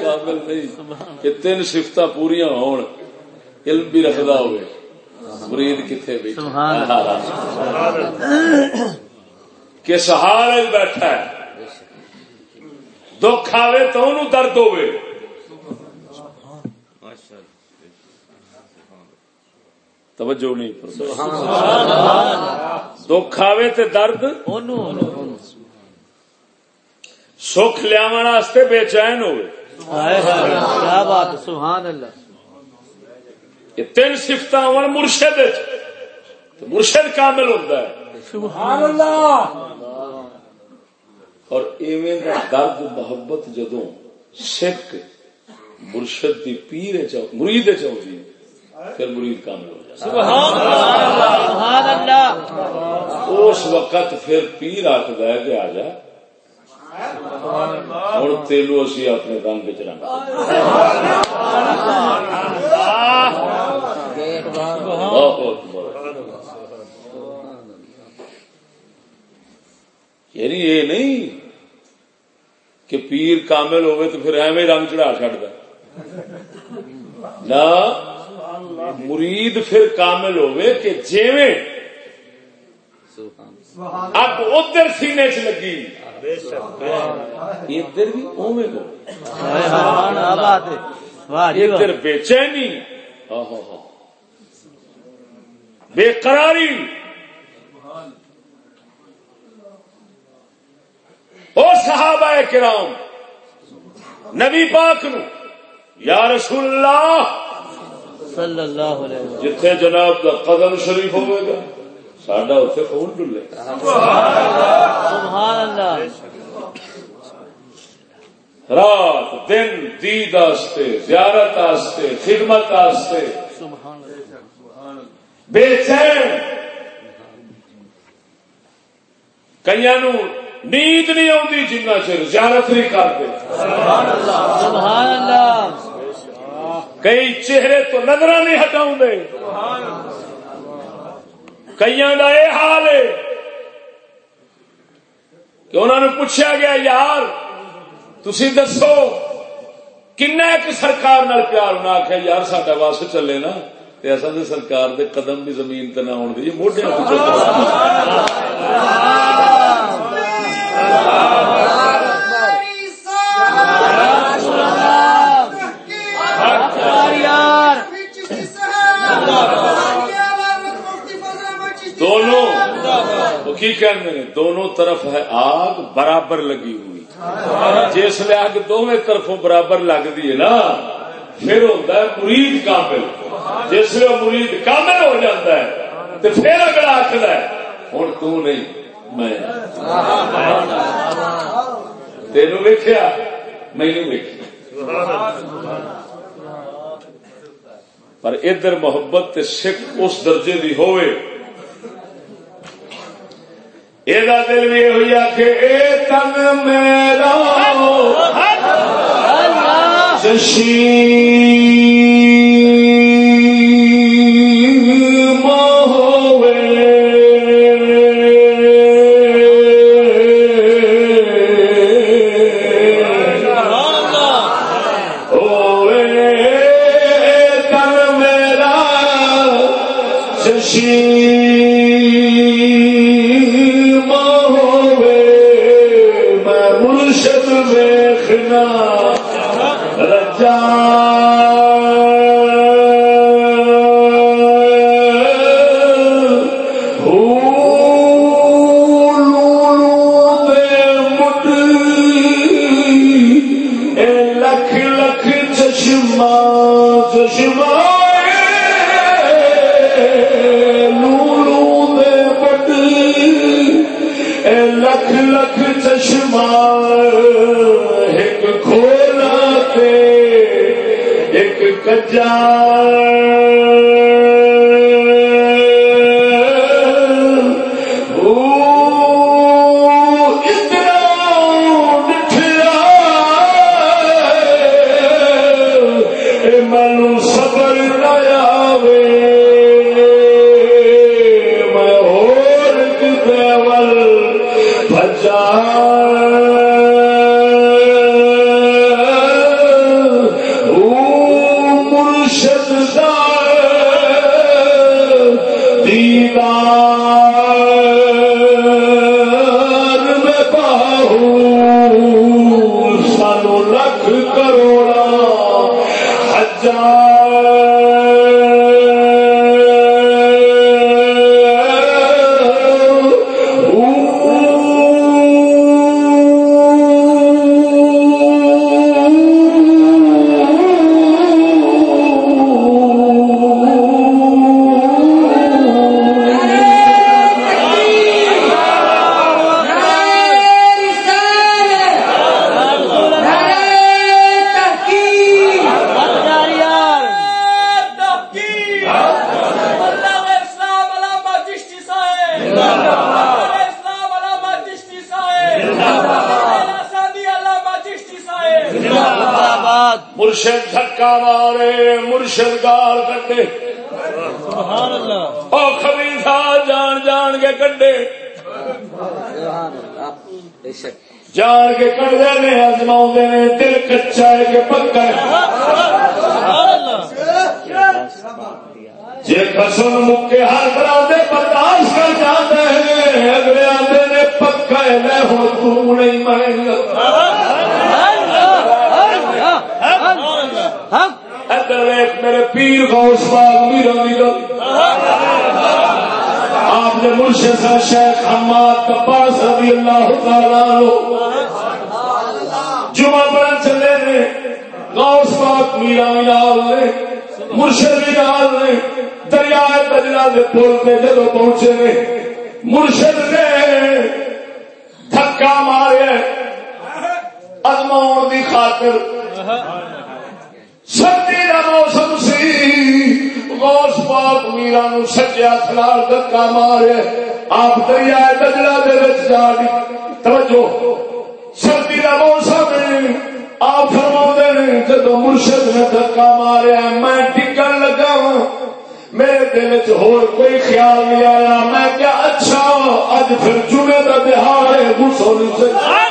کامل نہیں کہ تین سفت پوریا ہون۔ علم بھی رکھدا ہوئے۔ مرید کتنے بھی کہ سہارے بیٹھا ہے۔ دکھ آوے تو درد ہوئے۔ توجہ نہیں دکھ آوے تے درد؟ سکھ لیا واسطے بے چین ہوئے۔ کیا بات سبحان اللہ۔ یہ تین سفت مرشد تو مرشد کامل ہوتا ہے۔ سبحان اللہ۔ اور ایویں دا درد محبت جدوں سکھ مرشد دی پیر مرید چاہتی پھر مرید کامل ہو سبحان اللہ. اس وقت پھر پیر آخد ہے کہ آ جا. ہوں تیلو اسی اپنے رنگ چ یعنی یہ نہیں کہ پیر کامل ہوئے تو پھر ایویں رنگ چڑھا چڑھتا نہ. مرید پھر کامل ہوئے کہ جیویں اب ادھر سینے چ لگی۔ ادھر بھی اوے واہ جی ادھر بے چینی بے قراری۔ اور صحابہ کرام نبی پاک نو یا رسول اللہ صلی اللہ علیہ وسلم. جتھے جناب کا قدم شریف ہوئے گا ساڈا اتنے خون ڈلے سبحان اللہ. رات دن دید آستے زیارت آستے خدمت آستے۔ سبحان اللہ. بے چین۔ کئی نیند نہیں آتی جنہ چر زیارت نہیں کرتے۔ سبحان اللہ. کئی چہرے تو نظر نہیں ہٹاؤ کئی کا یہ حال ہے کہ انہوں نے پوچھا گیا، یار تھی دسو کن ایک سرکار نال پیار ہونا آخیا یار، ساڈا بس چلے نا، تے اصل سرکار دے قدم بھی زمین تے نہ آن دی موڈے یار دونوں وہ کی کہنے نے دونوں طرف ہے آگ برابر لگی ہوئی۔ جس لیے آگ دونوں طرفوں برابر لگ ہے نا، پھر ہوتا ہے مرید کامل۔ جس لیے مرید کامل ہو جاتا ہے، تو پھر اگلا آخر ہے، ہوں تو نہیں، میں۔ تینوں ویکیا مینو ویکیا پر ادھر محبت تے سکھ اس درجے دی ہوئے۔ یہ دل بھی یہ ہوئی کہ اے تن میرا جشیم Kajar. پل پہ جدو پہنچے نے، مرشد نے دھکا مارے ازماؤن دی خاطر۔ سردی کا موسم سی، غوث پاک میرا نو سجیا خلال دکا مارے آپ دریائے دجلا دے جا توجہ۔ سردی کا موسم آپ فرما نے، جدو مرشد نے دکا ماریا میں ٹکن لگا ہوں میرے دل چور کوئی خیال نہیں آیا۔ میں کیا اچھا اج پھر جمعے کا تہوار ہے گسو سے۔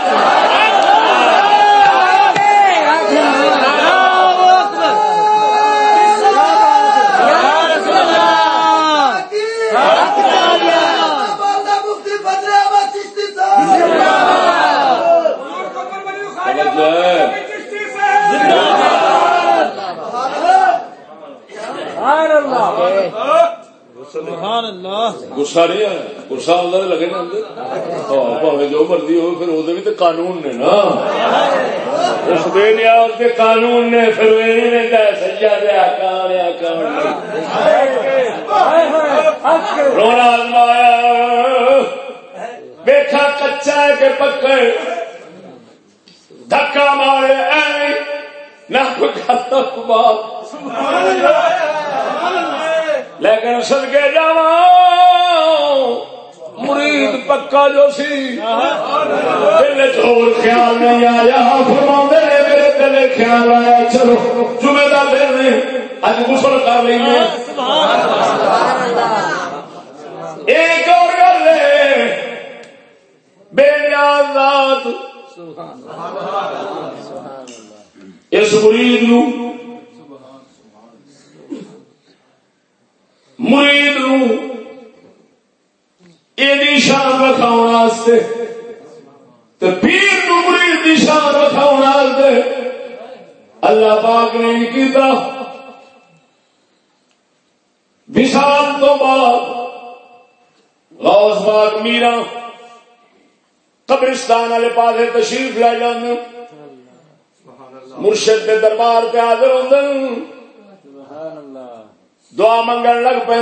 سبحان اللہ. گسا نہیں ہے. گسا آدھا لگے نا پاوے جو مرضی ہو پھر وہ بھی تو قانون نے نا. اس دے لیا اس کے قانون نے پھر وہ نہیں رہتا سجا دے آکان آکان. رونا آزمایا. بیٹھا کچا ہے کہ پکے دھکا مارے اے نہ کوئی کھاتا بات لیکن سد کے جا مرید پکا جو سی۔ دل چور خیال نہیں آیا۔ فرما میرے دل خیال آیا چلو جمعے کا دن اج گسل کر لیں ایک اور گل ہے بے نیاز ذات۔ اس مرید نو مرید نو شان رکھاؤ واسطے پیر نو مرید دی شان رکھاؤ واسطے اللہ پاک نے نہیں کیتا۔ وشال تو بعد غوث پاک میرا قبرستان والے پاسے تشریف لے جانے مرشد کے دربار پہ حاضر ہوتے دعا منگن لگ پہ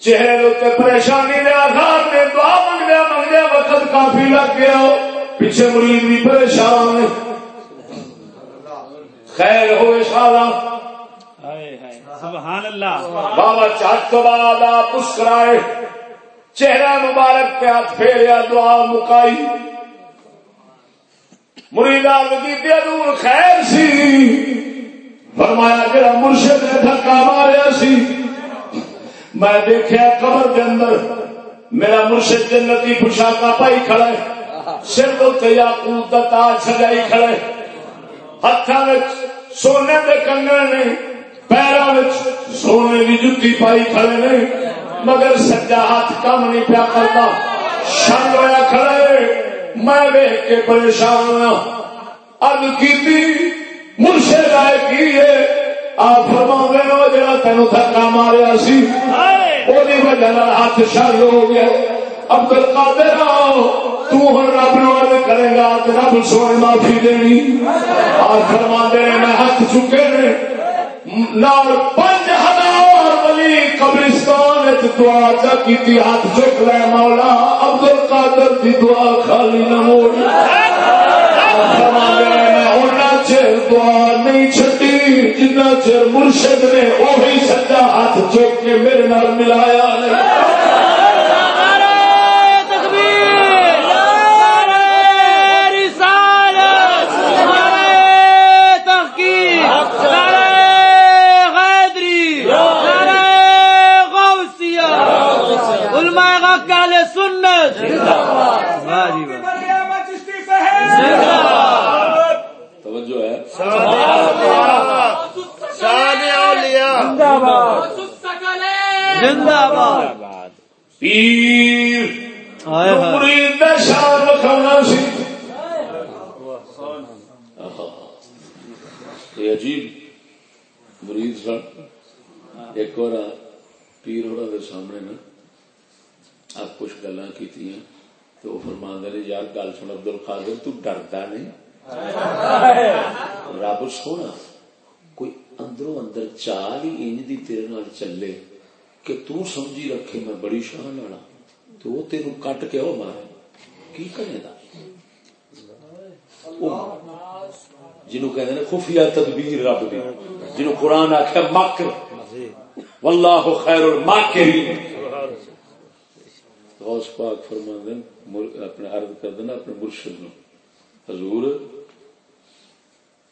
چہرے اتنے پریشانی دے آدھار نے دعا منگدیا منگدیا وقت کافی لگ گیا۔ پیچھے مرید بھی پریشان خیر ہوئے شالا سبحان اللہ۔ بابا چاٹ تو بعد آپ مسکرائے۔ چہرہ مبارک پہ ہاتھ پھیریا دعا مکائی۔ مریدا لگی دور خیر سی۔ فرمایا جڑا مرشد نے دھکا ماریا سی۔ میں دیکھا قبر کے اندر میرا مرشد جنتی پوشاکا پائی کھڑا ہے۔ سر تو تیا تاج سجائی کھڑے ہاتھوں سونے کے کنگڑ نے پیروں سونے کی جتی پائی کھڑے نے۔ مگر سجا ہاتھ کم نہیں پیا کرتا۔ شن ہوا کھڑے میں ویک کے پریشان ہوا ارد کی مرشد آئے کی ہے؟ آپ فرما گئے دے جا تین تھکا ماریا سی وہی وجہ ہاتھ شر ہو گیا۔ ابدل قادر تو ہر رب نو کرے گا تو رب سونے معافی دینی۔ آپ فرما دے میں ہاتھ چکے نے۔ نال پنج ہزار ولی قبرستان وچ دعا چا کی ہاتھ چک لے مولا ابدل قادر دی دعا خالی نہ موڑ فرما دے چر دعا نہیں چھٹی جنہ چر مرشد نے وہی سجا ہاتھ چوک کے میرے نال ملایا نہیں توجہ ہے زندہ باد پیر ہائے ہائے مرید دا شان لکھانا سی یہ عجیب مرید سن ایک اور پیر ہونا دے سامنے نا آپ کچھ گلا کی تو وہ فرما نے یار گل سن ابدل خادر تو ڈردا نہیں رب سونا کوئی اندروں اندر چال ہی انج دی تیرے نال چلے کہ تو سمجھی رکھے میں بڑی شان والا تو وہ تینوں کٹ کے وہ مارے کی کرے گا جنہوں کہتے ہیں خفیہ تدبیر رب دی، جنہوں قرآن آخیا مکر. واللہ خیر الماکرین. غوث پاک فرما فرماندن اپنے عرض کر دینا اپنے مرشد نو. حضور،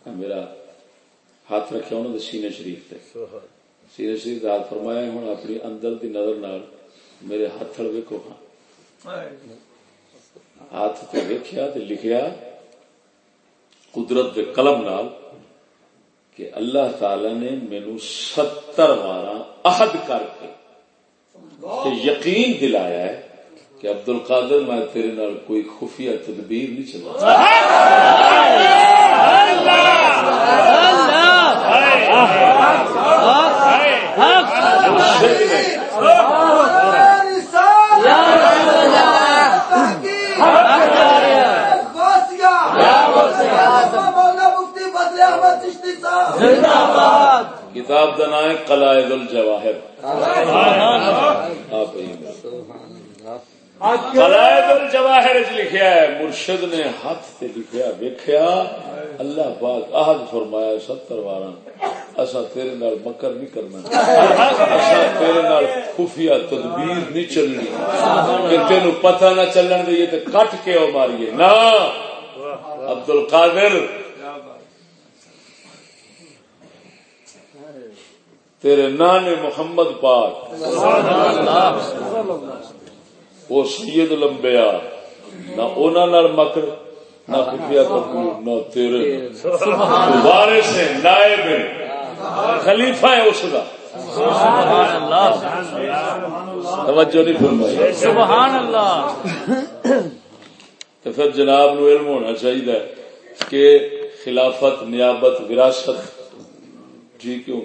میرا ہاتھ رکھا انہوں نے سینے شریف تے. سینے شریف کا ہاتھ فرمایا ہوں اپنی اندر دی نظر نال میرے ہاتھ ویکو ہاں۔ ہاتھ تے ویکھیا تے لکھیا، قدرت دے قلم نال کہ اللہ تعالی نے مینو ستر بارہ عہد کر کے تے یقین دلایا ہے کہ عبد القادر میں تیرے نال کوئی خفیہ تدبیر نہیں چلا کتاب کا نام ہے قلائد الجواہر۔ آپ قلائد الجواہر جی لکھیا ہے، مرشد نے ہاتھ سے لکھیا، ویکھیا۔ اللہ پاک عہد فرمایا ستر بارہ اسا تیرے نال مکر نہیں کرنا۔ اسا تیرے نال خفیہ تدبیر نہیں چلنی۔ کہ تینو پتہ نہ چلن دے تے کٹ کے او ماریے۔ نا! عبد القادر تیرے نانے محمد پاک۔ وہ سید لمبیا نہ انہوں مکر، نہ نہ تیرے وارث نائب خلیفہ ہے اس کا توجہ نہیں فرمائی۔ سبحان اللہ تو پھر جناب نو علم ہونا چاہیے کہ خلافت، نیابت، وراثت جی ٹھیک ہوں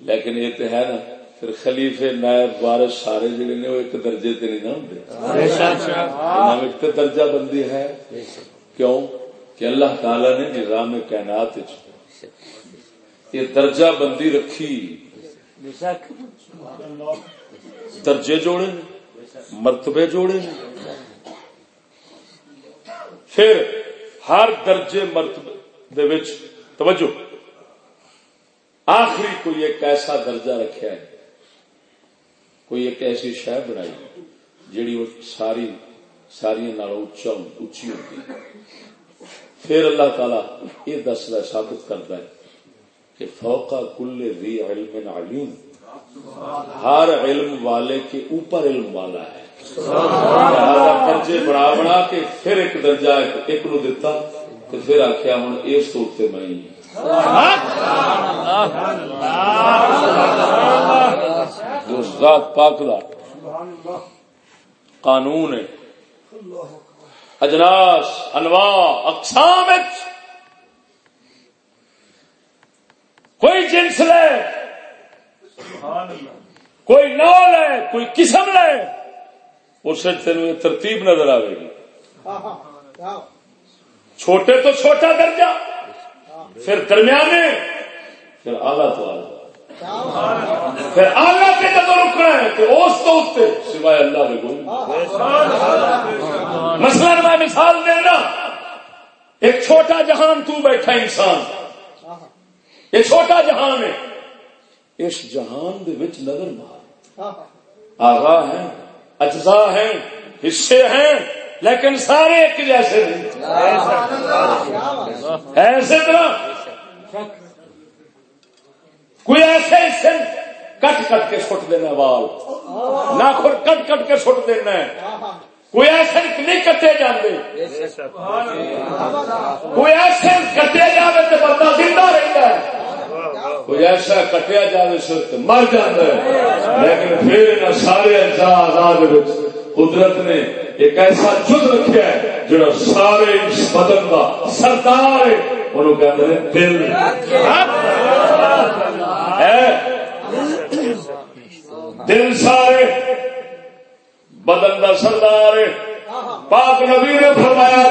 لیکن یہ تو ہے نا پھر خلیفے نائب وارث سارے جڑے نے وہ ایک درجے تے نہیں نہ ہوں تو درجہ بندی ہے۔ کیوں؟ کہ اللہ تعالی نے نظام کائنات یہ درجہ بندی رکھی۔ درجے جوڑے مرتبے جوڑے پھر ہر درجے مرتبے توجہ۔ آخری کوئی ایک ایسا درجہ رکھا ہے کوئی ایک ایسی شہ بنائی جیڑی وہ ساری ساری اچا اچھی ہوتی۔ پھر اللہ تعالی یہ دستا ثابت کرتا ہے کہ فوقا کل ری علم علیم، ہر علم والے کے اوپر علم والا ہے۔ درجے بنا بنا کے پھر ایک درجہ، ایک نو دتا پھر آخیا ہوں، اس تو میں ذات پاک دا قانون ہے۔ اجناس انواع، اقسام کوئی جنس لے، کوئی نو لے، کوئی قسم لے، اس تین ترتیب نظر آئے گی۔ چھوٹے تو چھوٹا درجہ۔ پھر درمیانے پھر آلہ تو آلہ۔ پھر آلہ پہ رکنا ہے کہ اس تو اتنے سوائے اللہ کے گول مثلا میں مثال دینا ایک چھوٹا جہان تو بیٹھا انسان۔ یہ چھوٹا جہان ہے۔ اس جہان دے وچ نظر مار۔ آغا ہیں اجزاء ہیں حصے ہیں۔ لیکن سارے ایک جیسے نہیں ایسے طرح کوئی ایسے حصے کٹ کٹ کے سٹ دینا وال نہ کٹ کٹ کے سٹ دینا ہے۔ کوئی ایسے نہیں کٹے جاندے۔ کوئی ایسے کٹے جائے تو بندہ زندہ رہتا ہے۔ کوئی ایسا کٹیا جائے تو مر جاتا ہے۔ لیکن پھر سارے اجزاء آزاد قدرت نے ایک ایسا جد رکھا ہے جڑا سارے بدن کا سردار ہے انہوں دل۔ دل سارے بدن کا سردار ہے۔ پاک نبی نے فرمایا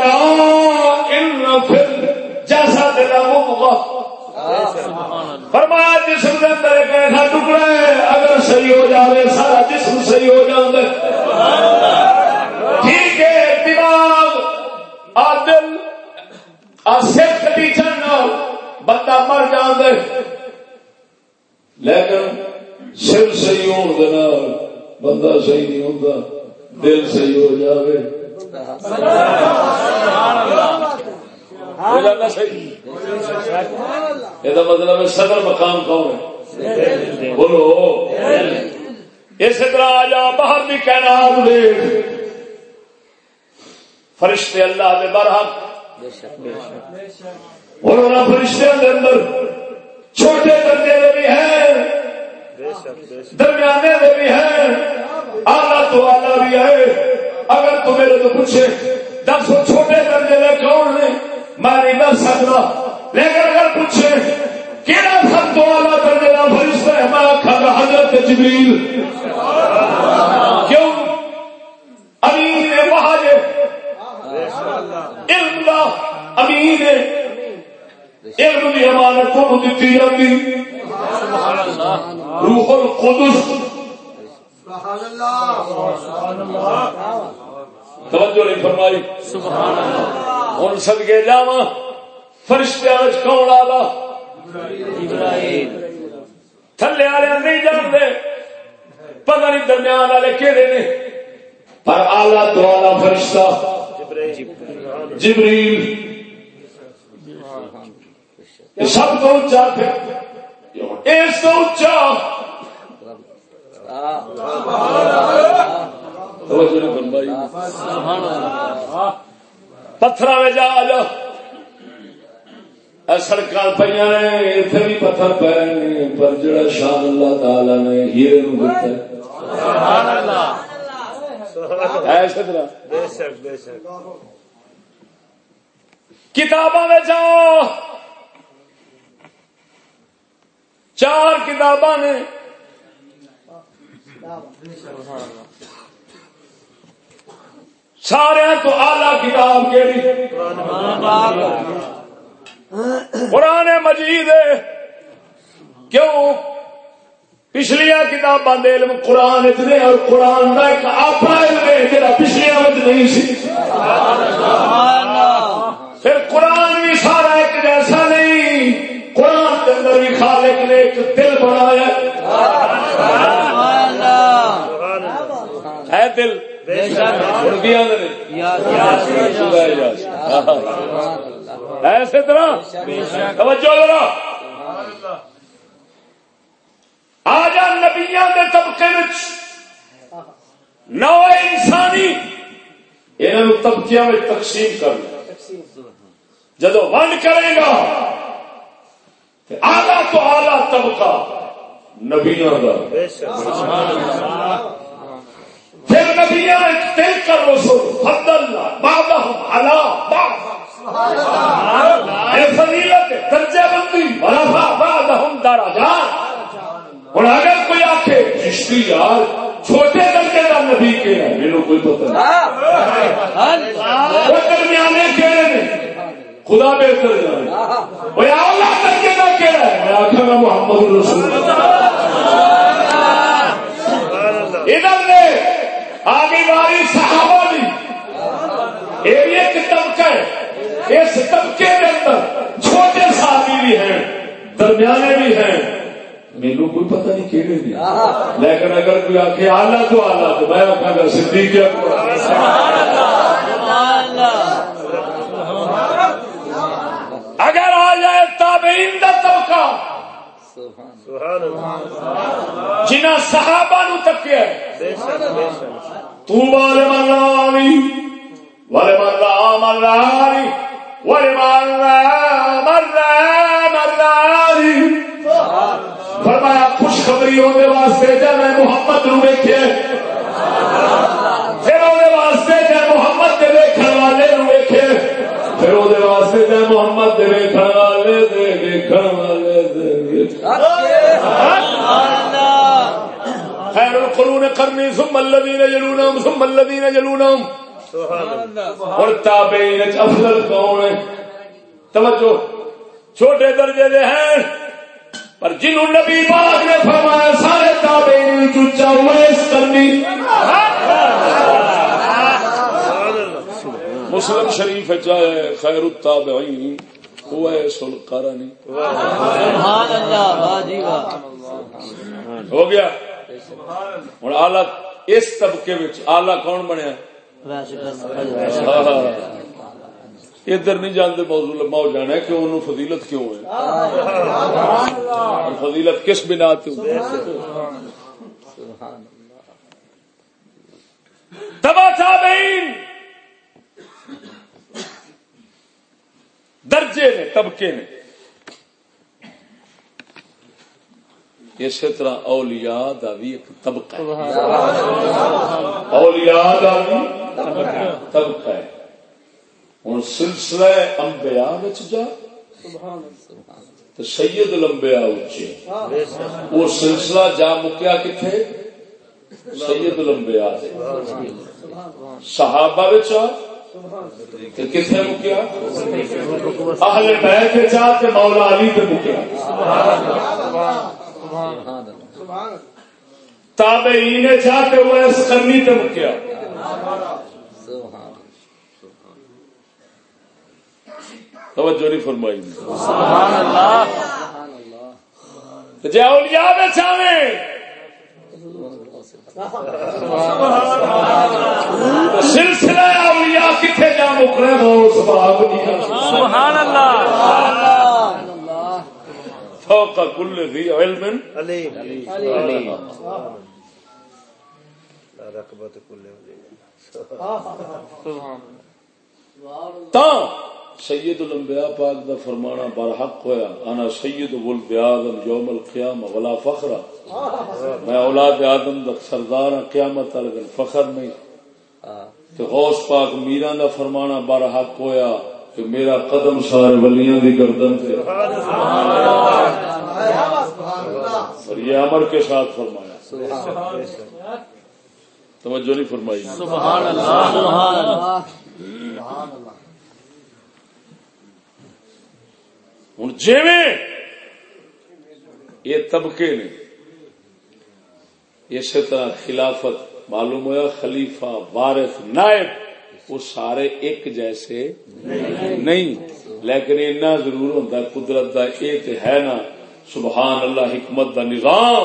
جیسا دل فرمایا جسم کے اندر ایک ایسا ٹکڑا ہے اگر صحیح ہو جائے سارا جسم صحیح ہو جائے ٹھیک ہے دماغ آدل سر کٹی چڑھنا بندہ مر جان دے لیکن سر صحیح ہونا بندہ صحیح نہیں ہوتا دل صحیح ہو جائے ہو جاتا صحیح یہ مطلب صدر مقام کون ہے؟ بولو۔ اسی طرح آ جا باہر بھی کہنا فرشتے اللہ دے برحق انہوں نے فرشتے کے اندر چھوٹے درجے دے بھی ہیں درمیانے دے بھی ہیں آلہ تو آلہ بھی ہے۔ اگر تو میرے تو پوچھے دس چھوٹے درجے دے کون نے؟ میں نہیں دس سکتا۔ لیکن اگر پوچھے کہڑا سب تو آلہ درجے کا فرشتہ ہے؟ میں آخا حضرت جبریل۔ کیوں؟ وہاں علم دا امین علم دی امانت کو دیتی جاتی۔ روح القدس۔ توجہ نہیں فرمائی۔ ہوں سدگے جا فرشتے کون آلہ؟ تھلے والے نہیں جانتے۔ پتہ نہیں درمیان والے کہڑے نے۔ پر آلہ تو آلہ فرشتہ۔ جبریل سب تو اچا اس تو اچا پتھر میں جا۔ جا سڑک پہ اتنے بھی پتھر پے پر جڑا شان اللہ تعالی نے ہیرے نو دتا ایسے طرح کتاباں میں جاؤ۔ چار کتاباں نے۔ سارے تو آلہ کتاب کیڑی؟ قرآن مجید کیوں؟ پچھلیا کتاباں علم قرآن اتنے اور قرآن کا ایک اپنا علم ہے جا پچھلیا نہیں سی۔ پھر قرآن بھی سارا ایک جیسا نہیں، قرآن کے اندر بھی خالق نے ایک دل بنایا۔ ہے دل؟ ایسے طرح؟ توجہ ذرا آ جا نبیا کے طبقے نو انسانی انہوں طبقیاں میں تقسیم کر جدو ونڈ کرے گا آلہ تو آلہ طبقہ نبیوں کا پھر نبیاں تل کر رسول فضل بعضهم على بعض اے فضیلت درجہ بندی ورفع بعضهم درجات اور اگر کوئی آخے چشتی یار چھوٹے درجے کا نبی کے ہے میرے کوئی پتہ نہیں وہ درمیانے کہڑے نے۔ خدا بہتر جانے۔ اعلیٰ درجے کا کہڑا ہے۔ میں گا محمد رسول ادھر نے آگے والی صحابہ بھی یہ بھی ایک طبقہ ہے اس طبقے کے اندر چھوٹے صحابی بھی ہیں درمیانے بھی ہیں میرے لیکن اگر کوئی آخے آلہ تو آلہ تو میں آخا گا صدیق اگر آ جائے تابعین دا طبقہ جنہ صحابہ نو تکیا تو والے ملانی والے ملا ملانی والے ملا ملا ملانی فرمایا خوشخبری ہونے واسطے جب میں محمد نو ویکھے پھر وہ واسطے جب محمد دے ویکھن والے نو ویکھے پھر وہ واسطے جب محمد دے ویکھن والے دے ویکھن والے دے خیر القرون قرنی ثم الذين يلونهم ثم الذين يلونهم سبحان اللہ اور تابعین افضل کون ہے توجہ، چھوٹے درجے دے ہیں۔ پر جنہوں نبی پاک نے فرمایا سارے تابعین چچا اس کرنی۔ مسلم شریف چاہے خیر التابعین ہوا سل قرنی سبحان اللہ واہ جی واہ۔ ہو گیا۔ ہوں آلہ اس طبقے آلہ کون بنیا ویسے بس ہاں، ہاں۔ ادھر نہیں جانتے موضوع مو جانا ہے کہ انہوں فضیلت کیوں ہے؟ فضیلت کس بنا تبا تابعین. درجے نے طبقے نے. اسی طرح اولیاء دا بھی ایک طبقہ ہے. اولیاء دا بھی طبقہ ہے. ہوں سلسلہ انبیاء وچ جا۔ تو سید الانبیاء اچے وہ سلسلہ جا مکیا کتنے سید الانبیاء دے۔ صحابہ وچ کتنے مکیا؟ اہل بیت وچ آ تے مولا علی تے مکیا۔ تابعین چاہتے ہوئے اس کرنی تے مکیا۔ توجہ نہیں فرمائی۔ جی اولیاء میں چاہے سلسلہ اولیاء کتنے جا مکرے ہو اس باب سبحان اللہ۔ فوق کل ذی علم۔ تا سید الانبیاء پاک دا فرمانا برحق ہویا، انا سید ولد آدم یوم القیامہ، ولا فخر۔ میں اولاد آدم دا سردار ہاں قیامت تک فخر نہیں۔ تو غوث پاک میران دا فرمانا برحق ہویا کہ میرا قدم سارے ولیاں دی گردن سے اور یہ امر کے ساتھ فرمایا۔ توجہ نہیں فرمائی۔ سبحان اللہ سبحان اللہ سبحان اللہ۔ ہوں جی یہ طبقے نے اسی طرح خلافت معلوم ہوا خلیفہ، وارث، نائب، وہ سارے ایک جیسے نہیں۔ لیکن اتنا ضرور ہوتا قدرت کا یہ تو ہے نا، سبحان اللہ، حکمت دا نظام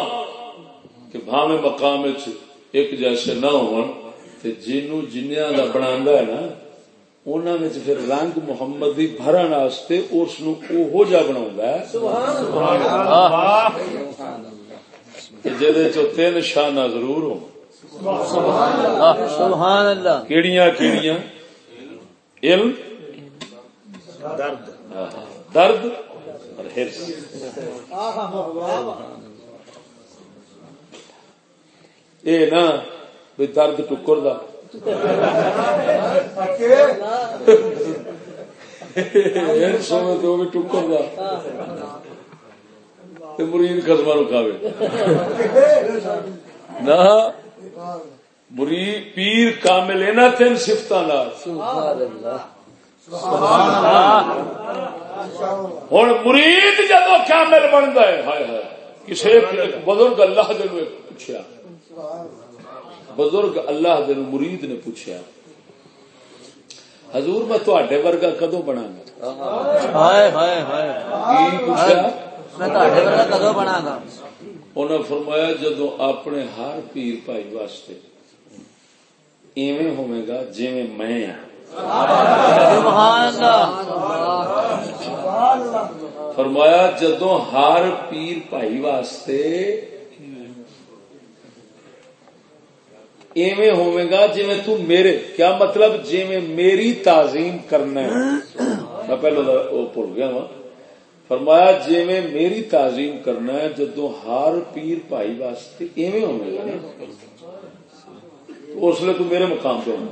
کہ بھاویں مقام ایک جیسے نہ ہون۔ تے جنوں جنیاں دا بناندا ہے نا پھر رنگ محمدی بھرن واسطے اس نو اوہو جا بناوندا ہے چو تین ضرور ہوں سبحان اللہ کیڑیاں کیڑیاں علم درد درد اور حرص اے نا بھی درد ٹکر دا حرص بھی ٹکر دا۔ مرید قسمہ نو کھاوے۔ نہ، مرید پیر کامل اینا تین صفتاں سبحان اللہ ہوں مرید جدو کامل بنتا ہے کسی بزرگ اللہ دے پوچھا بزرگ اللہ دے نو مرید نے پوچھا حضور میں تھوڑے ورگا کدو بنا گا ہائے ہائے ہائے۔ کی پوچھا میں تہاڈے ورگا کدو بنا گا انہیں فرمایا جدو اپنے ہر پیر بھائی واسطے ایویں ہوے گا جویں میں ہاں۔ سبحان اللہ۔ فرمایا جدو ہر پیر بھائی واسطے ایویں ہوے گا جی تو میرے کیا مطلب جی میری تعظیم کرنا ہے؟ میں پہلے وہ بھول گیا وا فرمایا جی میری تعظیم کرنا ہے جدو ہر پیر بھائی واسطے ایویں ہوے گا اس لیے تو میرے مقام پہ ہونا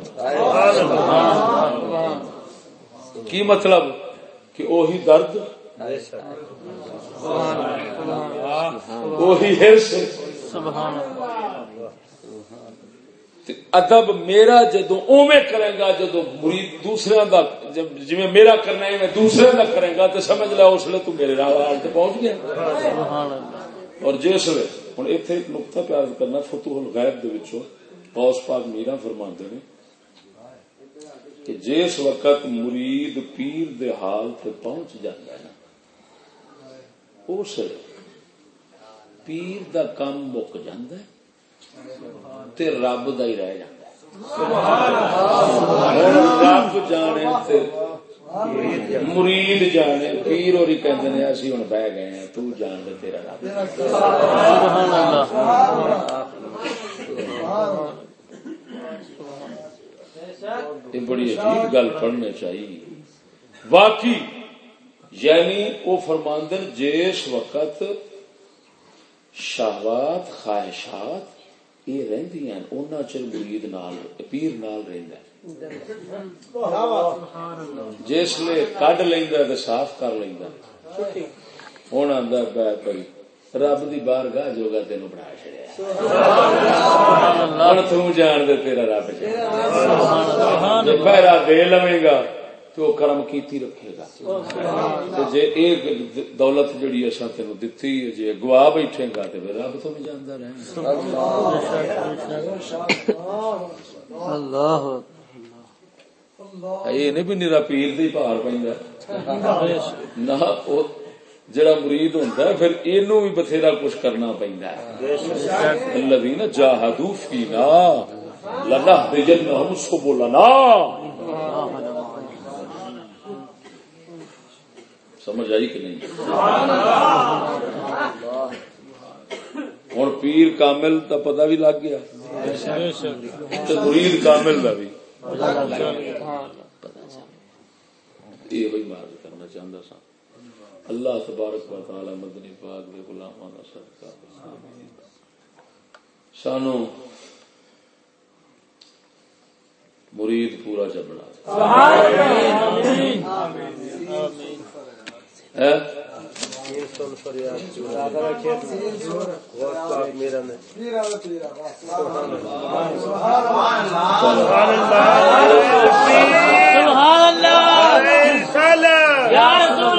کی مطلب؟ کہ وہی درد وہی ہرس ادب میرا جدو اوے کرے گا جدو مرید دوسرے دا جی میرا کرنا ہے میں دوسرے دا کرے گا تو سمجھ لیا اس لیے تو میرے آل تے پہنچ گیا۔ اور جس ویلے ہوں اتنے ایک نقطہ پیار کرنا فتوح الغیب دے وچوں غوث پاک میرا فرماندے نے کہ جس وقت مرید پیر دے حال تے پہنچ جاتا ہے نا اس پیر دا کام مک جاندہ ہے۔ تے رب دا ہی رہ جاندہ ہے۔ رب جانے تے مرید جانے پیر اور کہندے نے اسی ہن بہ گئے ہیں تو جان دے تیرا رب سبحان اللہ۔ یہ بڑی عجیب گل پڑھنے چاہیے۔ واقعی یعنی وہ فرماندن جس وقت شہوات خواہشات یہ رہندی ہیں اونا چر مرید نال پیر نال رہندا ہے جس لے کڈ لیندا تے صاف کر لیندا ہن آندا پیا بھائی رب دی بارگاہ جوگا تینوں بنا چھڑیا ہن تو جان دے تیرا رب جان جے پیرا دے لویں گا تو وہ کرم کیتی رکھے گا۔ تے جے ایک دولت جڑی اساں تینوں دتی جے گوا بیٹھے گا تے پھر رب تو بھی جاندا رہے اللہ۔ یہ نہیں بھی نیرا پیر دی پار پیندا نہ او جڑا مرید ہوندا ہے پھر اینو بھی بتھیرا کچھ کرنا پیندا ہے۔ الذین جاہدوا فینا لنهدینهم سبلنا۔ سمجھ آئی کہ نہیں؟ ہوں پیر کامل کا پتا بھی لگ گیا۔ مرید کامل کا بھی۔ یہ وہی کرنا چاہتا سا۔ اللہ تبارک و تعالی مدنی پاک دے غلاماں دا صدقہ سانو مرید پورا چبنا ہے سبحان اللہ۔ یا رسول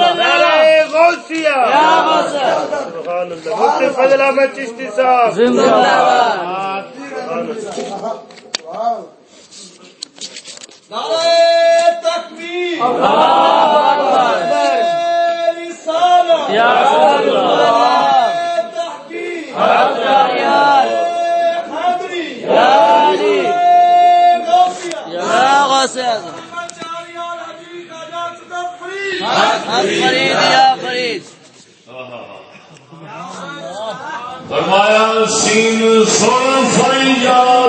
اللہ یا غوث فضل احمد چشتی صاحب زندہ باد یا رسول اللہ غوث اعظم فرید یا فرید فرمایا سین سن فریاد